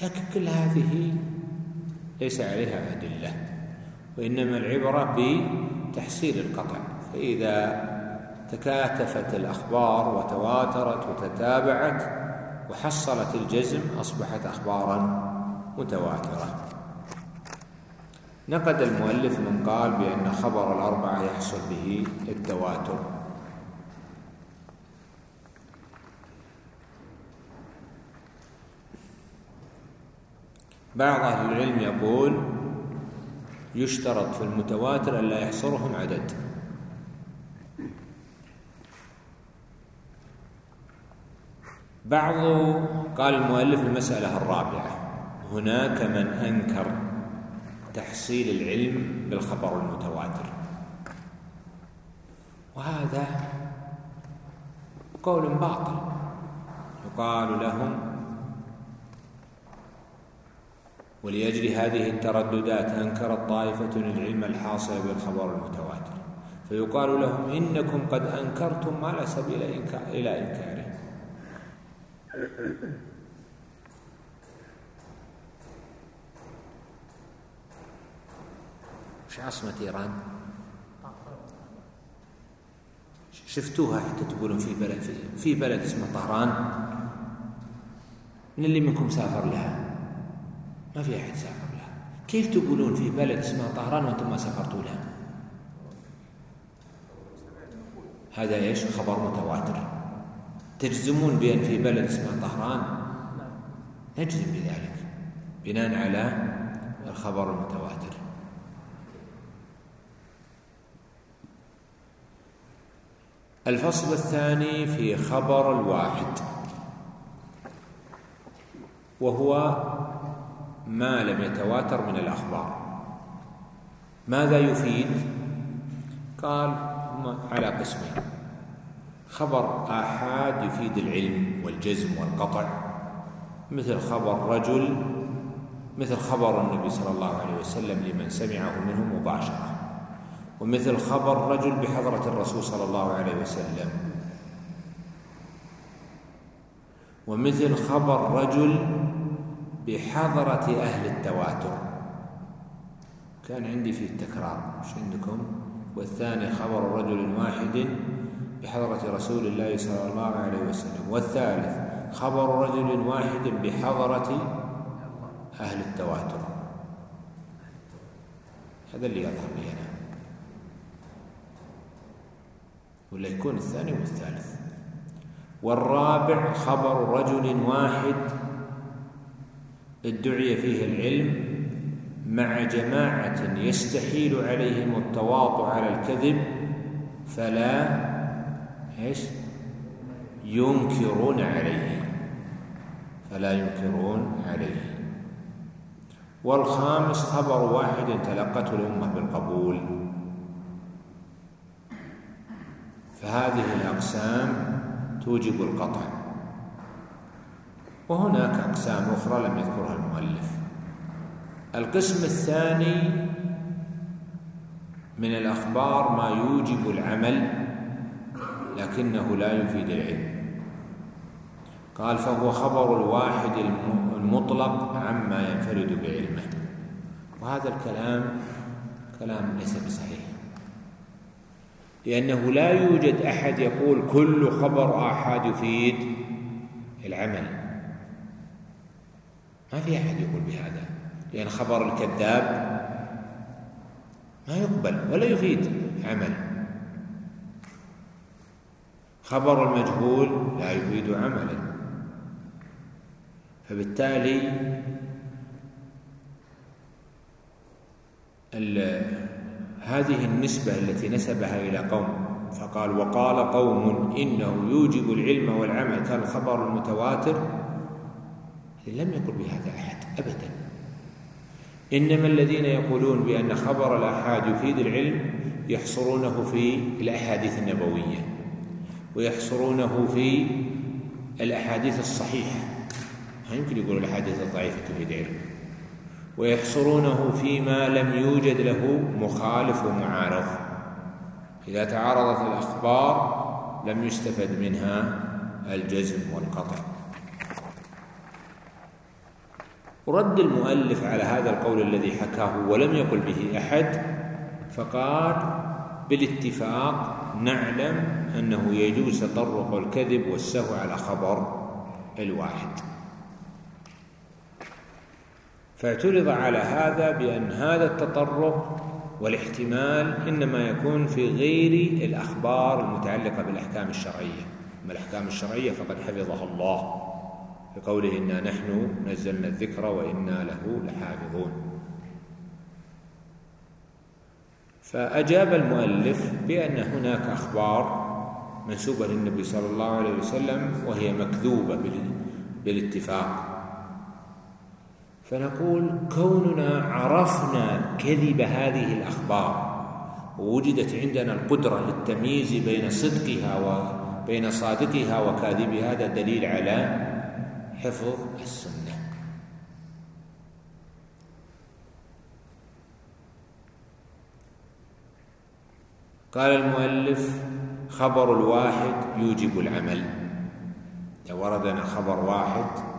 لكن كل هذه ليس عليها أدلة وإنما العبرة بتحصيل القطع. فإذا تكاتفت الأخبار وتواترت وتتابعت وحصلت الجزم أصبحت أخبارا متواترة. نقد المؤلف من قال بأن خبر الأربعة يحصل به التواتر. بعض أهل العلم يقول يشترط في المتواتر ألا يحصرهم عدد. بعض قال المؤلف المسألة الرابعة هناك من أنكر تحصيل العلم بالخبر المتواتر. وهذا قول باطل. يقال لهم ولأجل هذه الترددات أنكرت طائفة العلم الحاصل بالخبر المتواتر. فيقال لهم إنكم قد أنكرتم ما لا سبيل إلى إنكاره. وش عاصمة إيران؟ شفتوها حتى تقولون في بلد في, بلد اسمه طهران من اللي منكم سافر لها؟ ما في أحد سافر لها كيف تقولون في بلد اسمه طهران وأنتم ما سافرتوا لها؟ هذا إيش؟ خبر متواتر تجزمون بأن في بلد اسمه طهران نجزم بذلك بناء على الخبر المتواتر الفصل الثاني في خبر الواحد. وهو ما لم يتواتر من الأخبار. ماذا يفيد؟ قال هم على قسمين. خبر آحاد يفيد العلم والجزم والقطع. مثل خبر رجل مثل خبر النبي صلى الله عليه وسلم لمن سمعه منه مباشرة. ومثل خبر رجل بحضرة الرسول صلى الله عليه وسلم. ومثل خبر رجل بحضرة أهل التواتر. كان عندي فيه التكرار مش عندكم؟ والثاني خبر رجل واحد بحضرة رسول الله صلى الله عليه وسلم. والثالث خبر رجل واحد بحضرة أهل التواتر. هذا اللي يظهر لي أنا. ولا يكون الثاني والثالث والرابع خبر رجل واحد ادعي فيه العلم مع جماعة يستحيل عليهم التواطؤ على الكذب فلا إيش؟ ينكرون عليه. فلا ينكرون عليه. والخامس خبر واحد تلقته الأمة بالقبول. فهذه الأقسام توجب القطع. وهناك أقسام أخرى لم يذكرها المؤلف. القسم الثاني من الأخبار ما يوجب العمل لكنه لا يفيد العلم. قال فهو خبر الواحد المطلق عما ينفرد بعلمه. وهذا الكلام كلام ليس بصحيح. لأنه لا يوجد أحد يقول كل خبر آحاد يفيد العمل. ما في أحد يقول بهذا لأن خبر الكذاب ما يقبل ولا يفيد عمل. خبر المجهول لا يفيد عملا. فبالتالي هذه النسبة التي نسبها إلى قوم. فقال وقال قوم إنه يوجب العلم والعمل. كالخبر المتواتر. لم يقل بهذا أحد أبدا. إنما الذين يقولون بأن خبر الآحاد يفيد العلم يحصرونه في الأحاديث النبوية ويحصرونه في الأحاديث الصحيحة. ما يمكن يقولوا الأحاديث الضعيفة تفيد علم. ويحصرونه فيما لم يوجد له مخالف ومعارض إذا تعارضت الأخبار لم يستفد منها الجزم والقطع. ورد المؤلف على هذا القول الذي حكاه ولم يقل به أحد فقال بالاتفاق نعلم أنه يجوز تطرق الكذب والسهو على خبر الواحد. فاعترض على هذا بأن هذا التطرق والاحتمال إنما يكون في غير الأخبار المتعلقة بالأحكام الشرعية. أما الأحكام الشرعية فقد حفظها الله. بقوله إنا نحن نزلنا الذكر وإنا له لحافظون. فأجاب المؤلف بأن هناك أخبار منسوبة للنبي صلى الله عليه وسلم وهي مكذوبة بالاتفاق. فنقول كوننا عرفنا كذب هذه الأخبار ووجدت عندنا القدرة للتمييز بين صدقها وبين صادقها وكاذبها هذا دليل على حفظ السنة. قال المؤلف خبر الواحد يوجب العمل. إذا وردنا خبر واحد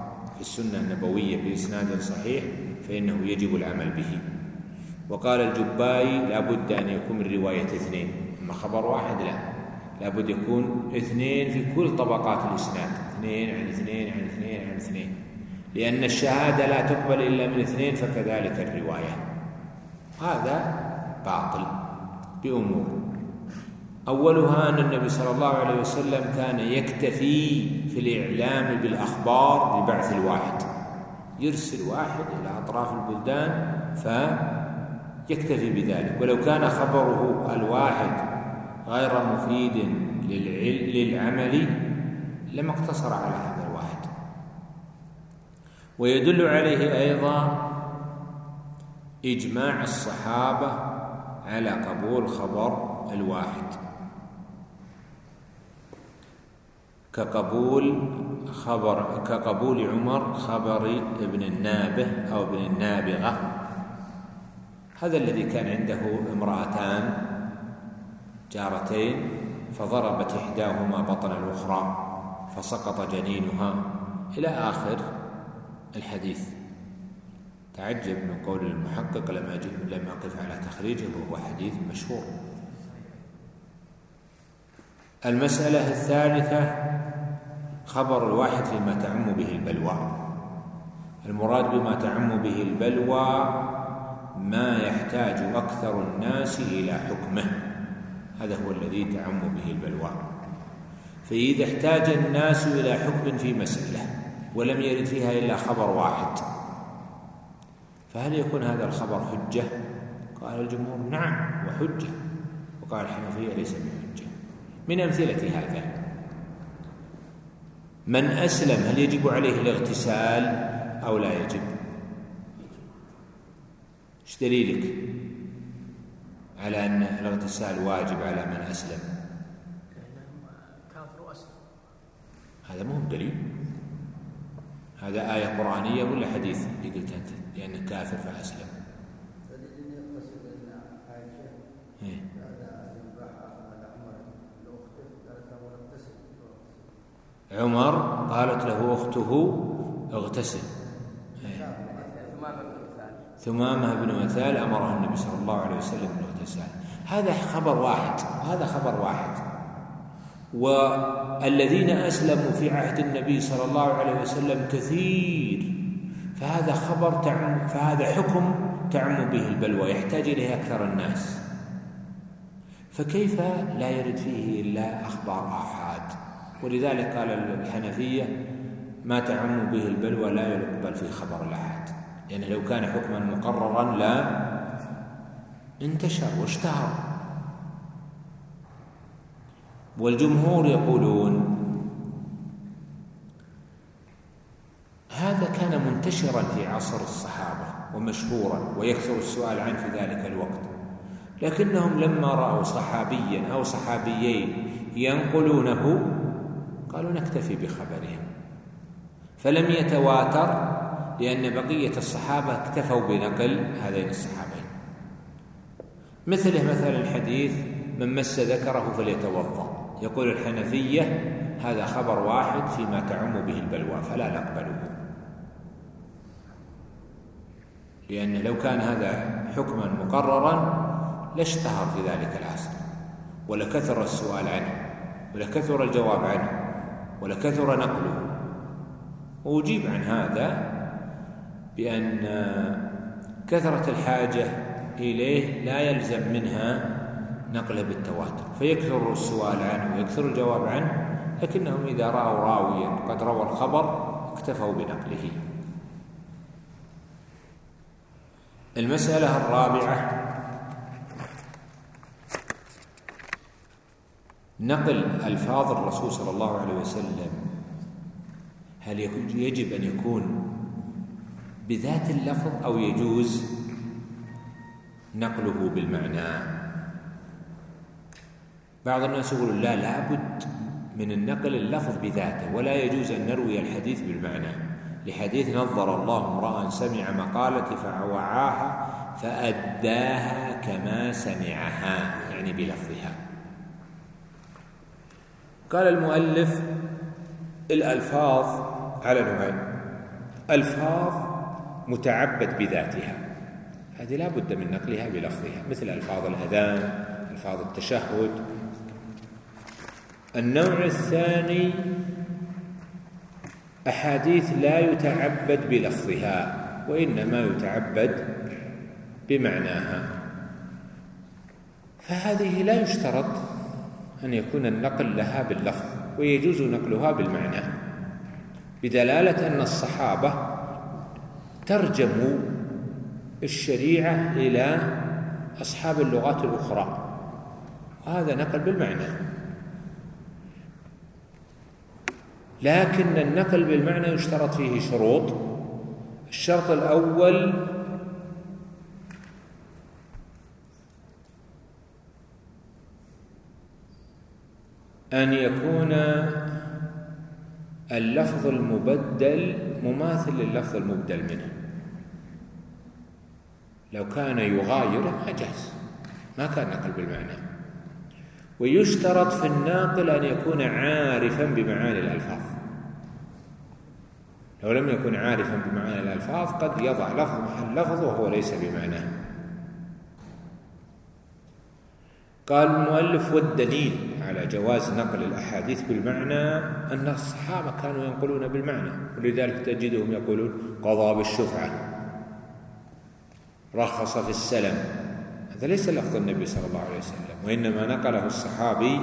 في السنة النبوية بإسناد صحيح فإنه يجب العمل به. وقال الجبائي لا بد أن يكون من رواية اثنين أما خبر واحد لا. لابد يكون اثنين في كل طبقات الإسناد اثنين عن اثنين عن اثنين عن اثنين. لأن الشهادة لا تقبل إلا من اثنين فكذلك الرواية. هذا باطل بأمور. أولها أن النبي صلى الله عليه وسلم كان يكتفي في الإعلام بالأخبار ببعث الواحد. يرسل واحد إلى أطراف البلدان فيكتفي بذلك. ولو كان خبره الواحد غير مفيد للعمل لما اقتصر على هذا الواحد. ويدل عليه أيضا إجماع الصحابة على قبول خبر الواحد. كقبول خبر كقبول عمر خبر ابن النابه أو ابن النابغة. هذا الذي كان عنده امرأتان جارتين فضربت إحداهما بطن الأخرى فسقط جنينها. إلى آخر الحديث. تعجب من قول المحقق لما لم أقف على تخريجه وهو حديث مشهور. المسألة الثالثة خبر الواحد فيما تعم به البلوى. المراد بما تعم به البلوى ما يحتاج أكثر الناس إلى حكمه. هذا هو الذي تعم به البلوى. فإذا احتاج الناس إلى حكم في مسألة ولم يرد فيها إلا خبر واحد فهل يكون هذا الخبر حجة؟ قال الجمهور نعم وحجة. وقال الحنفية ليس بحجة. من أمثلة هذا من أسلم هل يجب عليه الاغتسال أو لا يجب؟ إيش دليلك؟ على أن الاغتسال واجب على من أسلم هذا مو دليل هذا آية قرآنية ولا حديث اللي قلت أنت لأنه كافر فأسلم عمر قالت له أخته اغتسل. ثمامة بن مثال أمره النبي صلى الله عليه وسلم بالاغتسال. هذا خبر واحد هذا خبر واحد. والذين أسلموا في عهد النبي صلى الله عليه وسلم كثير. فهذا خبر تعم فهذا حكم تعم به البلوى يحتاج إليه أكثر الناس. فكيف لا يرد فيه إلا أخبار آحاد ولذلك قال الحنفية ما تعم به البلوى لا يقبل في خبر الآحاد لأنه لو كان حكما مقررا لا انتشر واشتهر. والجمهور يقولون هذا كان منتشرا في عصر الصحابة ومشهورا ويكثر السؤال عنه في ذلك الوقت. لكنهم لما رأوا صحابيا أو صحابيين ينقلونه قالوا نكتفي بخبرهم. فلم يتواتر لأن بقية الصحابة اكتفوا بنقل هذين الصحابين. مثله مثلا الحديث من مس ذكره فليتوضأ. يقول الحنفية هذا خبر واحد فيما تعم به البلوى فلا نقبله. لأن لو كان هذا حكما مقررا لاشتهر في ذلك العصر ولكثر السؤال عنه ولكثر الجواب عنه. ولكثر نقله. وأجيب عن هذا بأن كثرة الحاجة إليه لا يلزم منها نقله بالتواتر. فيكثر السؤال عنه ويكثر الجواب عنه لكنهم إذا رأوا راويا قد روى الخبر اكتفوا بنقله. المسألة الرابعة نقل ألفاظ الرسول صلى الله عليه وسلم هل يجب أن يكون بذات اللفظ أو يجوز؟ نقله بالمعنى. بعض الناس يقولون لا لابد من النقل اللفظ بذاته ولا يجوز أن نروي الحديث بالمعنى. لحديث نظر الله امرأ سمع مقالتي فوعاها فأداها كما سمعها يعني بلفظها. قال المؤلف الألفاظ على نوعين. ألفاظ متعبد بذاتها. هذه لا بد من نقلها بلفظها مثل ألفاظ الأذان ألفاظ التشهد. النوع الثاني أحاديث لا يتعبد بلفظها وإنما يتعبد بمعناها. فهذه لا يشترط أن يكون النقل لها باللفظ ويجوز نقلها بالمعنى. بدلالة أن الصحابة ترجموا الشريعة إلى أصحاب اللغات الأخرى. وهذا نقل بالمعنى. لكن النقل بالمعنى يشترط فيه شروط. الشرط الأول أن يكون اللفظ المبدل مماثل لللفظ المبدل منه. لو كان يغاير ما جاز ما كان نقل بالمعنى. ويشترط في الناقل أن يكون عارفا بمعاني الألفاظ. لو لم يكن عارفا بمعاني الألفاظ قد يضع لفظ محل لفظ وهو ليس بمعناه قال المؤلف والدليل على جواز نقل الأحاديث بالمعنى أن الصحابة كانوا ينقلون بالمعنى ولذلك تجدهم يقولون قضى بالشفعة رخص في السلم هذا ليس لفظ النبي صلى الله عليه وسلم وإنما نقله الصحابي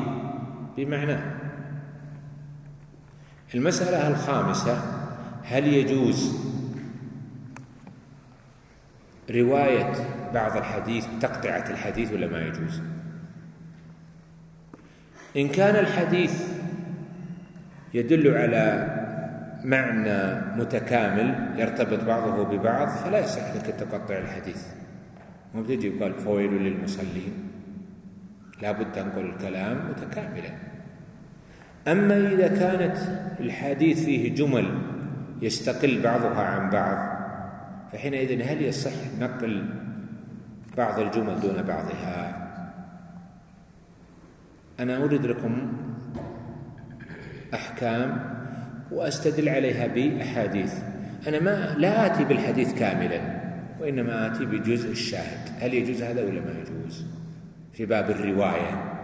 بمعناه المسألة الخامسة هل يجوز رواية بعض الحديث تقطعة الحديث ولا ما يجوز؟ إن كان الحديث يدل على معنى متكامل يرتبط بعضه ببعض فلا يصح لك تقطع الحديث. مو بتجي يقال فويل للمصلين. لابد تنقل الكلام متكاملا. أما إذا كانت الحديث فيه جمل يستقل بعضها عن بعض فحينئذ هل يصح نقل بعض الجمل دون بعضها؟ أنا أورد لكم أحكام وأستدل عليها بأحاديث. أنا ما لا آتي بالحديث كاملا وإنما آتي بجزء الشاهد. هل يجوز هذا ولا ما يجوز؟ في باب الرواية.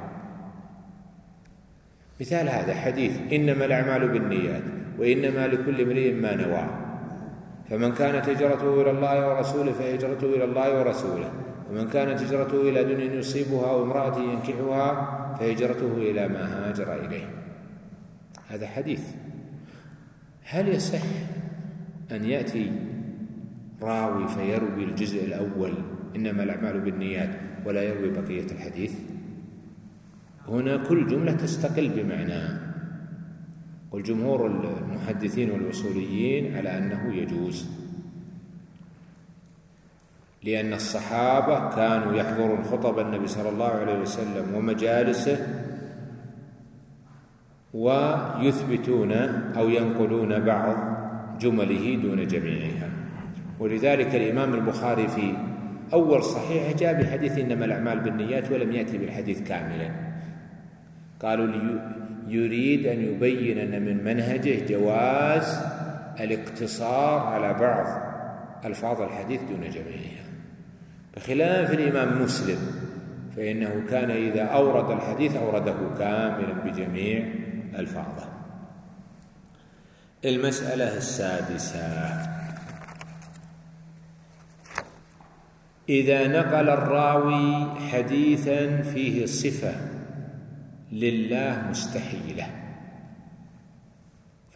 مثال هذا حديث إنما الأعمال بالنيات وإنما لكل امرئ ما نوى. فمن كانت هجرته إلى الله ورسوله فهجرته إلى الله ورسوله. ومن كانت هجرته إلى دنيا يصيبها أو امرأة ينكحها فهجرته إلى ما هاجر إليه. هذا حديث. هل يصح أن يأتي راوي فيروي الجزء الأول؟ إنما الأعمال بالنيات ولا يروي بقية الحديث. هنا كل جملة تستقل بمعنى. والجمهور المحدثين والأصوليين على أنه يجوز. لأن الصحابة كانوا يحضرون خطب النبي صلى الله عليه وسلم ومجالسه ويثبتون أو ينقلون بعض جمله دون جميعها. ولذلك الإمام البخاري في أول صحيح جاء بحديث إنما الأعمال بالنيات ولم يأتي بالحديث كاملا. قالوا يريد أن يبين أن من منهجه جواز الاقتصار على بعض ألفاظ الحديث دون جميعها. بخلاف الإمام مسلم فإنه كان إذا أورد الحديث أورده كاملا بجميع ألفاظه المسألة السادسة إذا نقل الراوي حديثا فيه صفة لله مستحيلة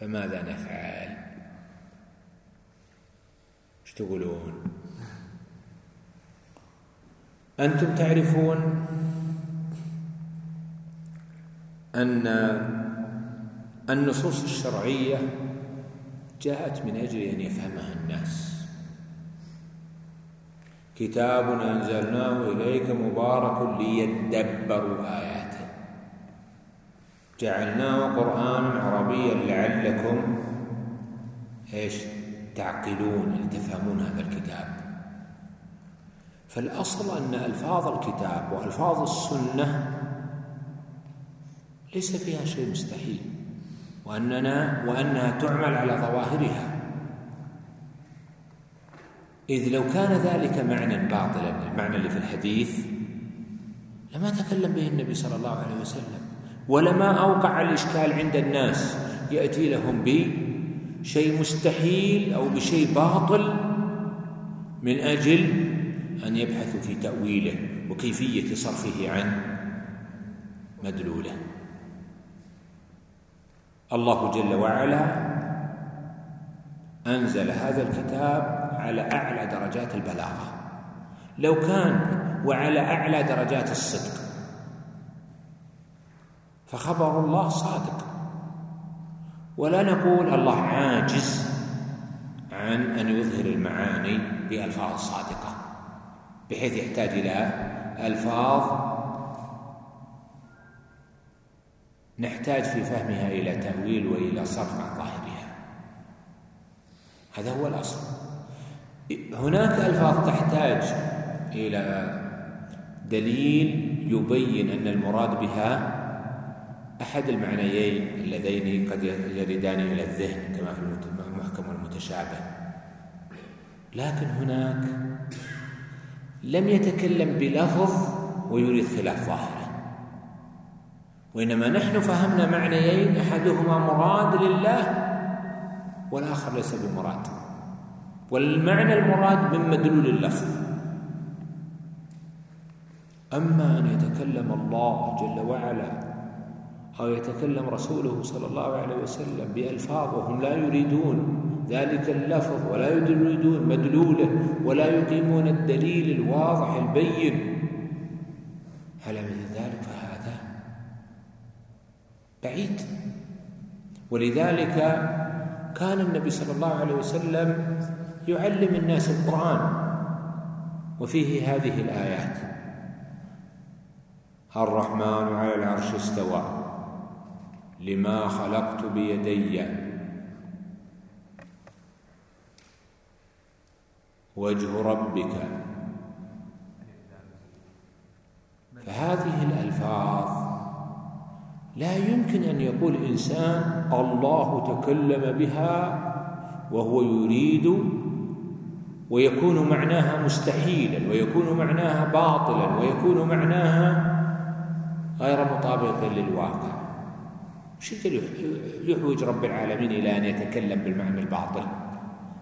فماذا نفعل؟ إيش تقولون؟ أنتم تعرفون أن النصوص الشرعية جاءت من أجل أن يفهمها الناس. كتاب أنزلناه إليك مبارك ليدبروا آياته. جعلناه قرآنا عربيا لعلكم إيش؟ تعقلون تفهمون هذا الكتاب. فالأصل أن ألفاظ الكتاب وألفاظ السنة ليس فيها شيء مستحيل وأننا وأنها تعمل على ظواهرها. إذ لو كان ذلك معنى باطلا المعنى اللي في الحديث لما تكلم به النبي صلى الله عليه وسلم. ولما أوقع الإشكال عند الناس يأتي لهم بشيء مستحيل أو بشيء باطل من أجل أن يبحثوا في تأويله وكيفية صرفه عن مدلوله. الله جل وعلا أنزل هذا الكتاب على أعلى درجات البلاغة. لو كان وعلى أعلى درجات الصدق. فخبر الله صادق. ولا نقول الله عاجز عن أن يظهر المعاني بألفاظ صادقة. بحيث يحتاج إلى ألفاظ نحتاج في فهمها إلى تأويل وإلى صرف عن ظاهرها. هذا هو الأصل. هناك ألفاظ تحتاج إلى دليل يبين أن المراد بها أحد المعنيين اللذين قد يردان إلى الذهن كما في المحكم والمتشابه لكن هناك لم يتكلم بلفظ ويريد خلاف ظاهره وإنما نحن فهمنا معنيين أحدهما مراد لله والآخر ليس بمراد. والمعنى المراد من مدلول اللفظ أما أن يتكلم الله جل وعلا أو يتكلم رسوله صلى الله عليه وسلم بألفاظ وهم لا يريدون ذلك اللفظ ولا يريدون مدلوله ولا يقيمون الدليل الواضح البين. على مثل ذلك فهذا بعيد. ولذلك كان النبي صلى الله عليه وسلم يعلم الناس القرآن وفيه هذه الآيات. الرحمن على العرش استوى لما خلقت بيدي وجه ربك. فهذه الألفاظ لا يمكن أن يقول إنسان الله تكلم بها وهو يريد ويكون معناها مستحيلا ويكون معناها باطلا ويكون معناها غير مطابق للواقع. وش يحوج رب العالمين إلى أن يتكلم بالمعنى الباطل.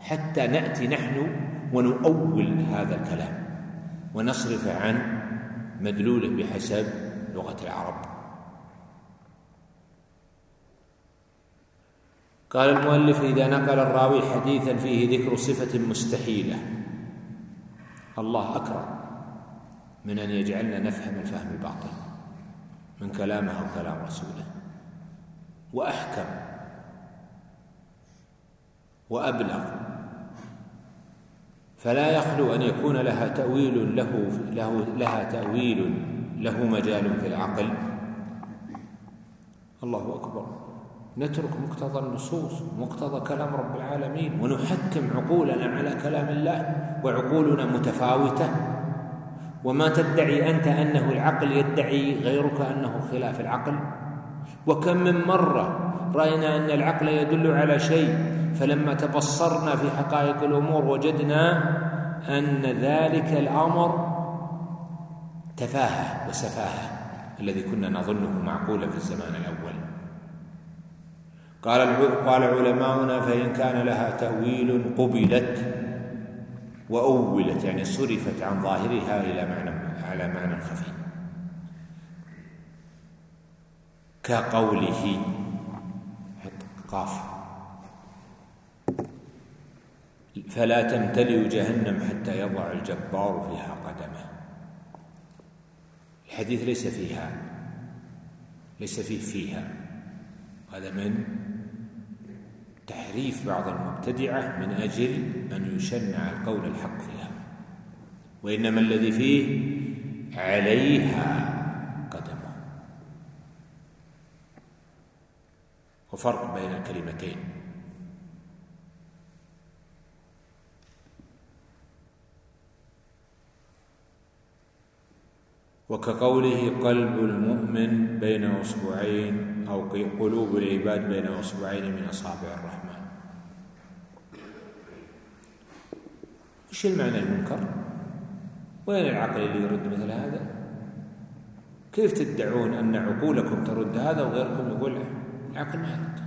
حتى نأتي نحن ونؤول هذا الكلام ونصرف عن مدلوله بحسب لغة العرب. قال المؤلف إذا نقل الراوي حديثا فيه ذكر صفة مستحيلة. الله أكرم من أن يجعلنا نفهم الفهم الباطل من كلامه أو كلام رسوله. وأحكم. وأبلغ. فلا يخلو أن يكون لها تأويل له, له لها تأويل له مجال في العقل. الله أكبر. نترك مقتضى النصوص مقتضى كلام رب العالمين ونحكم عقولنا على كلام الله وعقولنا متفاوتة. وما تدعي أنت أنه العقل يدعي غيرك أنه خلاف العقل؟ وكم من مرة رأينا أن العقل يدل على شيء فلما تبصرنا في حقائق الأمور وجدنا أن ذلك الأمر تفاهة وسفاهة الذي كنا نظنه معقولا في الزمان الأول. قال قال علماؤنا فإن كان لها تأويل قبلت وأولت يعني صرفت عن ظاهرها إلى معنى على معنى خفي. كقوله قاف. فلا تمتلئ جهنم حتى يضع الجبار فيها قدمه. الحديث ليس فيها ليس فيه فيها. هذا من تحريف بعض المبتدعة من أجل أن يشنع القول الحق فيها. وإنما الذي فيه عليها وفرق بين الكلمتين. وكقوله قلب المؤمن بين أصبعين أو قلوب العباد بين أصبعين من أصابع الرحمن. وش المعنى المنكر؟ وين العقل اللي يرد مثل هذا؟ كيف تدعون أن عقولكم ترد هذا وغيركم يقول العقل ما يرد.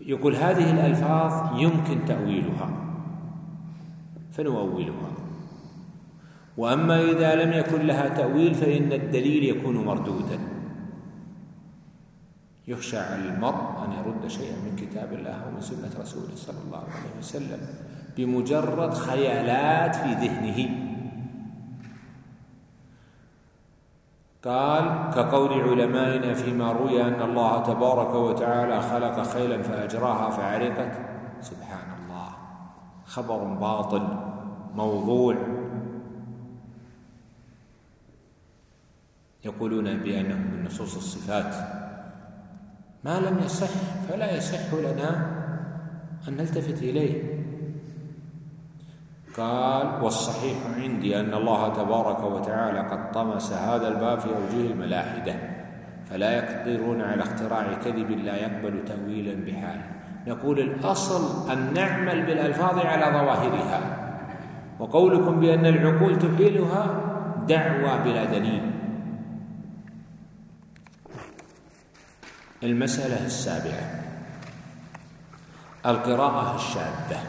يقول هذه الألفاظ يمكن تأويلها. فنؤولها. وأما إذا لم يكن لها تأويل فإن الدليل يكون مردودا. يخشى على المرء أن يرد شيئا من كتاب الله ومن سنة رسوله صلى الله عليه وسلم بمجرد خيالات في ذهنه. قال كقول علمائنا فيما روي أن الله تبارك وتعالى خلق خيلا فأجراها فعرقت. سبحان الله. خبر باطل موضوع. يقولون بأنه من نصوص الصفات. ما لم يصح فلا يصح لنا أن نلتفت إليه. قال والصحيح عندي أن الله تبارك وتعالى قد طمس هذا الباب في أوجه الملاحدة فلا يقدرون على اختراع كذب لا يقبل تأويلا بحال نقول الأصل أن نعمل بالألفاظ على ظواهرها. وقولكم بأن العقول تحيلها دعوى بلا دليل. المسألة السابعة. القراءة الشاذة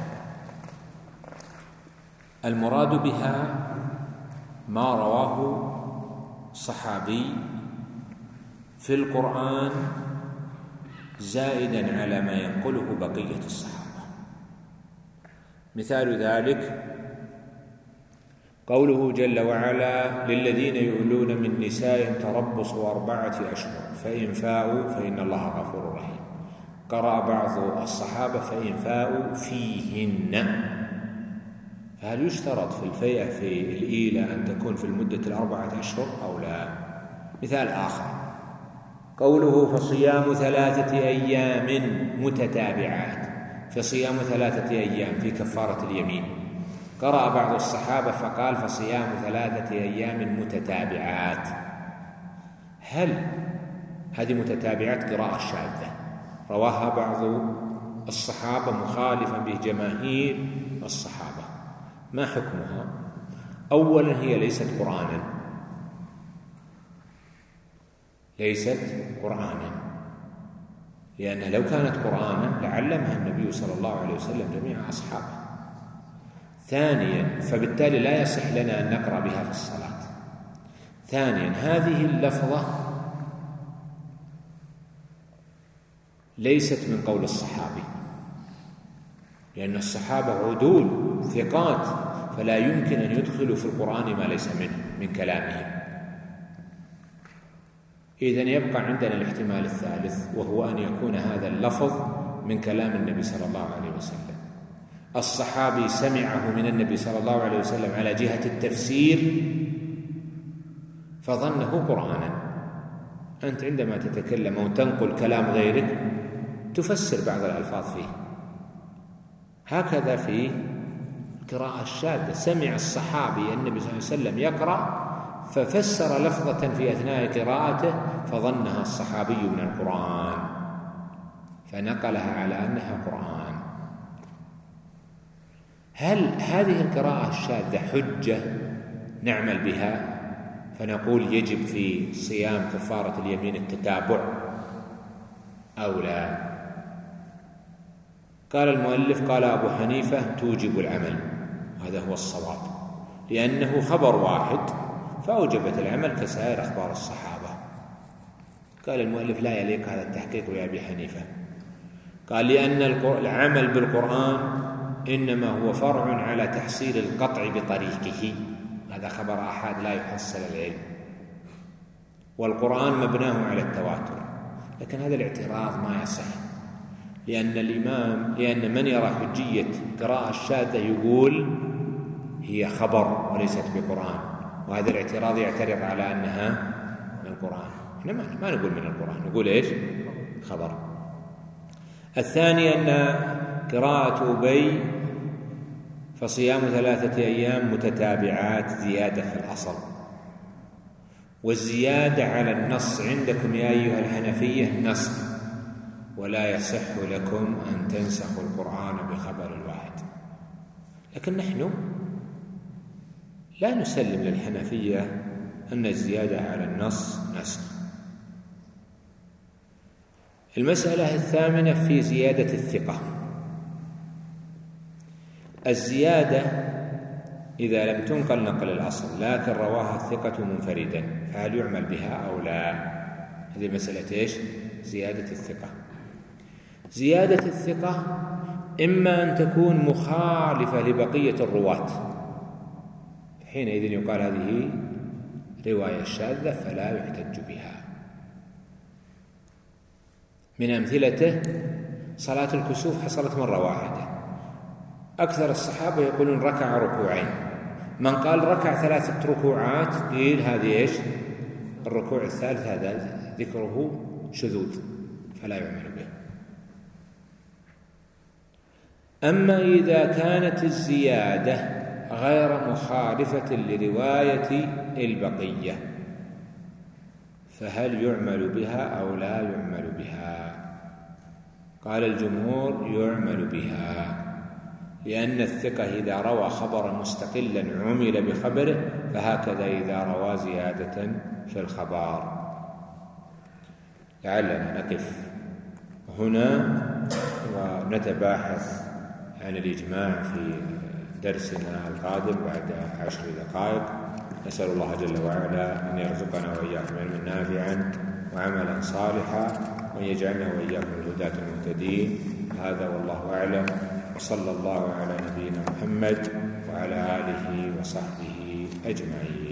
المراد بها ما رواه صحابي في القرآن زائدا على ما ينقله بقية الصحابة. مثال ذلك قوله جل وعلا للذين يؤلون من نسائهم تربص أربعة أشهر. فإن فاءوا فإن الله غفور رحيم. قرأ بعض الصحابة فإن فاءوا فيهن. فهل يشترط في الفيئة في الإيلة أن تكون في المدة الأربعة أشهر أو لا؟ مثال آخر. قوله فصيام ثلاثة أيام متتابعات. فصيام ثلاثة أيام في كفارة اليمين. قرأ بعض الصحابة فقال فصيام ثلاثة أيام متتابعات. هل هذه متتابعات قراءة شاذة. رواها بعض الصحابة مخالفا بجماهير الصحابة. ما حكمها؟ أولا هي ليست قرآنا. ليست قرآنا. لأن لو كانت قرآنا لعلمها النبي صلى الله عليه وسلم جميع أصحابه. ثانيا فبالتالي لا يصح لنا أن نقرأ بها في الصلاة. ثانيا هذه اللفظة ليست من قول الصحابي. لأن الصحابة عدول ثقات فلا يمكن أن يدخلوا في القرآن ما ليس منه من كلامهم. إذا يبقى عندنا الاحتمال الثالث وهو أن يكون هذا اللفظ من كلام النبي صلى الله عليه وسلم. الصحابي سمعه من النبي صلى الله عليه وسلم على جهة التفسير فظنه قرآنا. أنت عندما تتكلم وتنقل كلام غيرك تفسر بعض الألفاظ فيه. هكذا في القراءة الشاذة سمع الصحابي النبي صلى الله عليه وسلم يقرأ ففسر لفظة في أثناء قراءته فظنها الصحابي من القرآن. فنقلها على أنها قرآن. هل هذه القراءة الشاذة حجة نعمل بها؟ فنقول يجب في صيام كفارة اليمين التتابع أو لا. قال المؤلف قال أبو حنيفة توجب العمل. هذا هو الصواب. لأنه خبر واحد فأوجبت العمل كسائر أخبار الصحابة. قال المؤلف لا يليق هذا التحقيق يا أبي حنيفة. قال لأن العمل بالقرآن إنما هو فرع على تحصيل القطع بطريقه. هذا خبر آحاد لا يحصل العلم. والقرآن مبناه على التواتر. لكن هذا الاعتراض ما يصح. لأن الإمام لأن من يرى حجية قراءة الشاذة يقول هي خبر وليست بقرآن. وهذا الاعتراض يعترض على أنها من القرآن. إحنا ما, ما نقول من القرآن نقول إيش؟ خبر. الثاني أن قراءة أبي فصيام ثلاثة أيام متتابعات زيادة في الأصل. والزيادة على النص عندكم يا أيها الحنفية نسخ ولا يصح لكم أن تنسخوا القرآن بخبر الواحد لكن نحن لا نسلم للحنفية أن الزيادة على النص نسخ. المسألة الثامنة في زيادة الثقة. الزيادة إذا لم تنقل نقل الأصل لكن رواها الثقة منفردا فهل يعمل بها أو لا؟ هذه مسألة إيش؟ زيادة الثقة. زيادة الثقة إما أن تكون مخالفة لبقية الرواة. حينئذ يقال هذه رواية شاذة فلا يحتج بها. من أمثلته صلاة الكسوف حصلت مرة واحدة. أكثر الصحابة يقولون ركع ركوعين. من قال ركع ثلاثة ركوعات قيل هذه إيش؟ الركوع الثالث هذا ذكره شذوذ فلا يعمل به. أما إذا كانت الزيادة غير مخالفة لرواية البقية فهل يعمل بها أو لا يعمل بها؟ قال الجمهور يعمل بها لأن الثقة إذا روى خبرا مستقلا عمل بخبره فهكذا إذا روى زيادة في الخبر. لعلنا نقف هنا ونتباحث عن الإجماع في درسنا القادم بعد عشر دقائق. نسأل الله جل وعلا أن يرزقنا وإياكم علما نافعا وعملا صالحا وأن يجعلنا وإياكم الهداة المهتدين. هذا والله أعلم. وصلى الله على نبينا محمد وعلى آله وصحبه أجمعين.